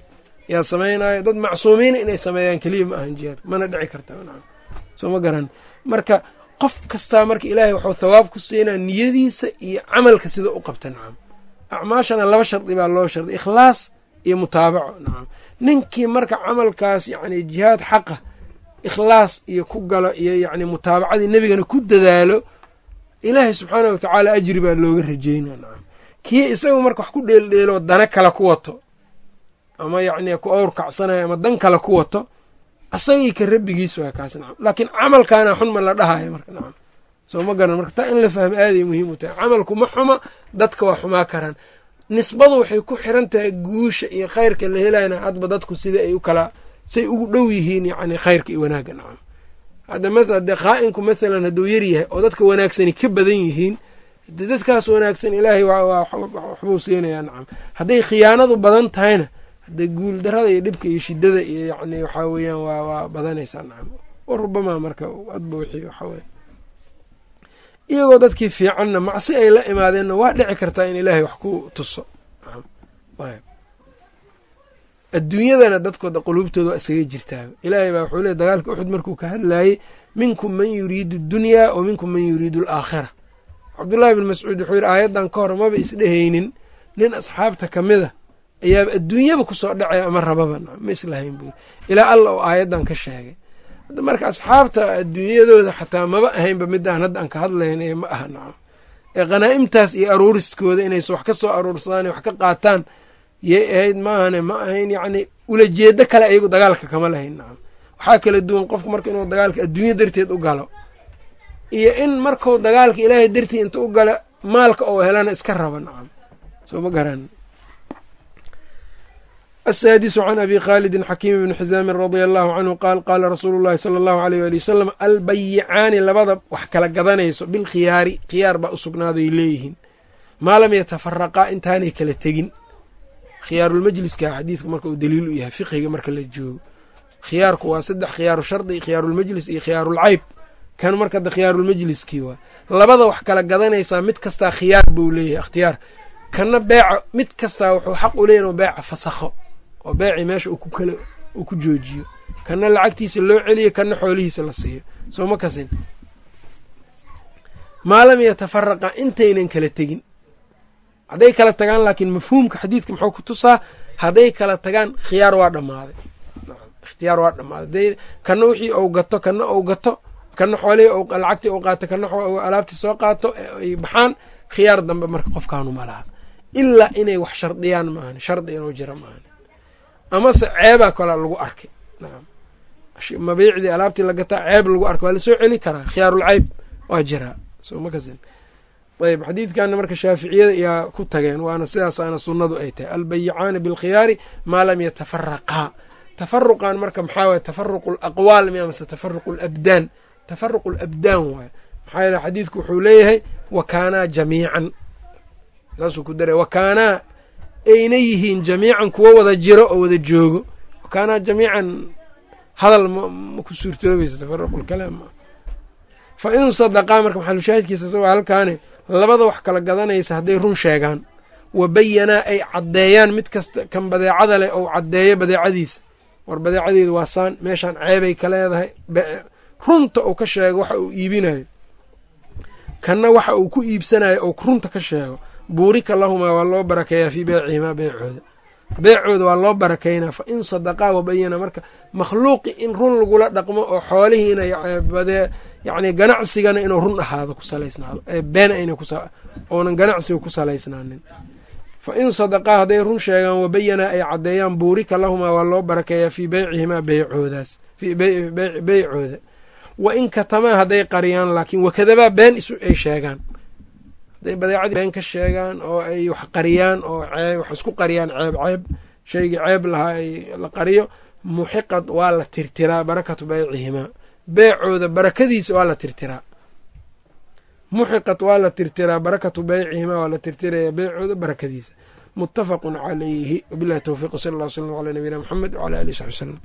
yaa samaynayo dad macsuumiina inay sameeyaan keliya ma ahan jihaadka mana dhici karta. Nacam. Soo ma garan. Marka qof kastaa marka ilaahay waxuu thawaab ku siinaa niyadiisa iyo camalka sida u qabta nacam. Acmaashana laba shardi baa loo sharday ikhlaas iyo mutaabaco nacam. Ninkii marka camalkaas yacni jihaad xaqa ikhlaas iyo ku galo iyo yacni mutaabacadii nebigana ku dadaalo ilaahay subxaanah wa tacaala ajri baa looga rajeynaa nacam. Kii isagu marka wax ku dheeldheelo dana kale ku wato ama yacni ku awr kacsanayo ama dan kale ku wato asagii ka rabbigiis waa kaas nacam laakiin camalkaana xun ma la dhahayo marka nacam soo ma garan marka taa in la fahmo aaday muhiim u tahay. Camalku ma xuma dadka waa xumaa karaan. Nisbadu waxay ku xiran tahay guusha iyo khayrka la helayna hadba dadku sida ay u kala say ugu dhow yihiin yacni khayrka iyo wanaagga nacam hadda maa dee qaa'inku mathalan hadduu yaryahay oo dadka wanaagsani ka badan yihiin de dadkaas wanaagsan ilaahay waxbuu siinayaa nacam hadday khiyaanadu badan tahayna hadee guul darada iyo dhibka iyo shidada iyo yacni waxaa weeyaan waa waa badanaysaa nacam. Wa rubamaa marka adba wixii waxaa weye iyagoo dadkii fiicanna macsi ay la imaadeenna waa dhici kartaa in ilaahay wax ku tuso. Adduunyadana dadkooda quluubtooda waa iskaga jirtaa. Ilaahay baa wuxuu leey dagaalka uxud markuu ka hadlaayey minkum man yuriidu dunyaa wa minkum man yuriidu alaakhira cabdullaahi bin mascuud wuxuu yidhi aayaddan ka hor maba isdhehaynin nin asxaabta ka mid a ayaaba adduunyaba ku soo dhacaya ama rababa ma islahayn buu ilaa alla oo aayaddan ka sheegay. Marka asxaabta adduunyadooda xataa maba ahaynba midaan hadda aan ka ee ma aha nacam. Ee khanaa'imtaas iyo aruuriskooda inaysa wax ka soo aruursadaan wax ka qaataan yay ahayd maahane ma ahayn yacni ulajeedo kale ayagu dagaalka kama lahayn nacam. Waxaa kala duwan qofku marka inuu dagaalka adduunya darteed u galo iyo in marku dagaalka ilaahay dartii inta u gala maalka oo helana iska raba nacam. Soo ma garan asaadisu can abi khaalidin xakiim bni xisaamin radia allahu canhu qaal qaala rasuulu llahi sala allahu aleyh waali wasalam albayicaani labada wax kala gadanayso bilkhiyaari khiyaar baa u sugnaaday leeyihiin maa lam yatafaraqaa intaanay kala tegin khiyaarulmajliska xadiidku marka uu daliil u yahay fiqiga marka la joogo khiyaarku waa saddex khiyaaru shardi khiyaarulmajlis iyo khiyaarulcayb kan marka de khiyaarulmajliskii waa labada wax kala gadanaysaa mid kastaa khiyaar buu leeyahay ikhtiyaar kana beeca mid kastaa wuxuu xaq u oo beecii meesha uu ku joojiyo. Kana lacagtiisa loo celiyo kana xoolihiisa la siiyo. Soo ma kasin? Maa lam yatafaraqa intaynan kala tegin. Hadday kala tagaan laakiin mafhuumka xadiidka muxuu ku tusaa hadday kala tagaan khiyaar waa dhammaaday. Ikhtiyaar waa dhammaaday. Kana wixii ou gato kana ou gato kana xoolihii lacagtii ou qaato kana alaabtii soo qaato ay baxaan khiyaar dambe marka qofkaanu ma laha. Ilaa inay wax shardiyaan maahan shardi inuu jiro maahan amase ceebaa kalaa lagu arkay. Mabiicdii alaabtii la gataa ceeb lagu arkay waa la soo celi karaa khiyaarulceyb waa jiraa ayb xadiidkana marka shaaficiyada ayaa ku tageen waana sidaasaana sunnadu ay tahay. Albayicaani bilkhiyaari maa lam yatafaraqaa tafaruqan marka maxaa waye tafaruqu alaqwaal mi amase tafaruqu alabdaan tafaruqu alabdaan waaye. Maxaa yeele xadiidku wuxuu leeyahay wakaanaa jamiican. Saasuu ku daray wakaanaa ayna yihiin jamiican kuwo wada jiro oo wada joogo. Wakaanaa jamiican hadal ma ku suurtoobaysa tafaruqu lkalaam fa in sadaqaa marka maxalushaahidkiisa isagoo halkaane labada wax kala gadanaysa hadday run sheegaan. Wa bayanaa ay caddeeyaan mid kasta kan badeecada leh ou caddeeyo badeecadiisa. War badeecadeedu waa saan meeshaan ceebay ka leedahay runta uu ka sheego waxa uu iibinayo kanna waxa uu ku iibsanayo ou runta ka sheego buurika lahumaa waa loo barakeeyaa fii beecihimaa beecooda. Beecooda waa loo barakaynaa fa in sadaqaa wabayana marka makhluuqi in run lagula dhaqmo oo xoolihiina yacni ganacsigana inuu run ahaado ku salaysnaado ee been ayna oonan ganacsiga ku salaysnaanin. Fa in sadaqaa hadday run sheegaan wabayanaa ay caddeeyaan buurika lahumaa waa loo barakeeyaa fii beycihimaa beycoodaas fii beycooda wa in katamaa hadday qariyaan laakiin wakadabaa been isu ay sheegaan hadday badeecadii been ka sheegaan oo ay wax qariyaan oo wax isku qariyaan ceeb ceeb shaygii ceeb lahaa ay la qariyo muxiqad waa la tirtiraa barakatu beycihimaa beecooda barakadiisa waa la tirtiraa. Muxiqad waa la tirtiraa barakatu beycihimaa waa la tirtiraya beecooda barakadiisa. Muttafaqun calayhi wabilahi towfiiq sal alla w slam alaa nabiyina muxamed wcala alihi saxbi wslem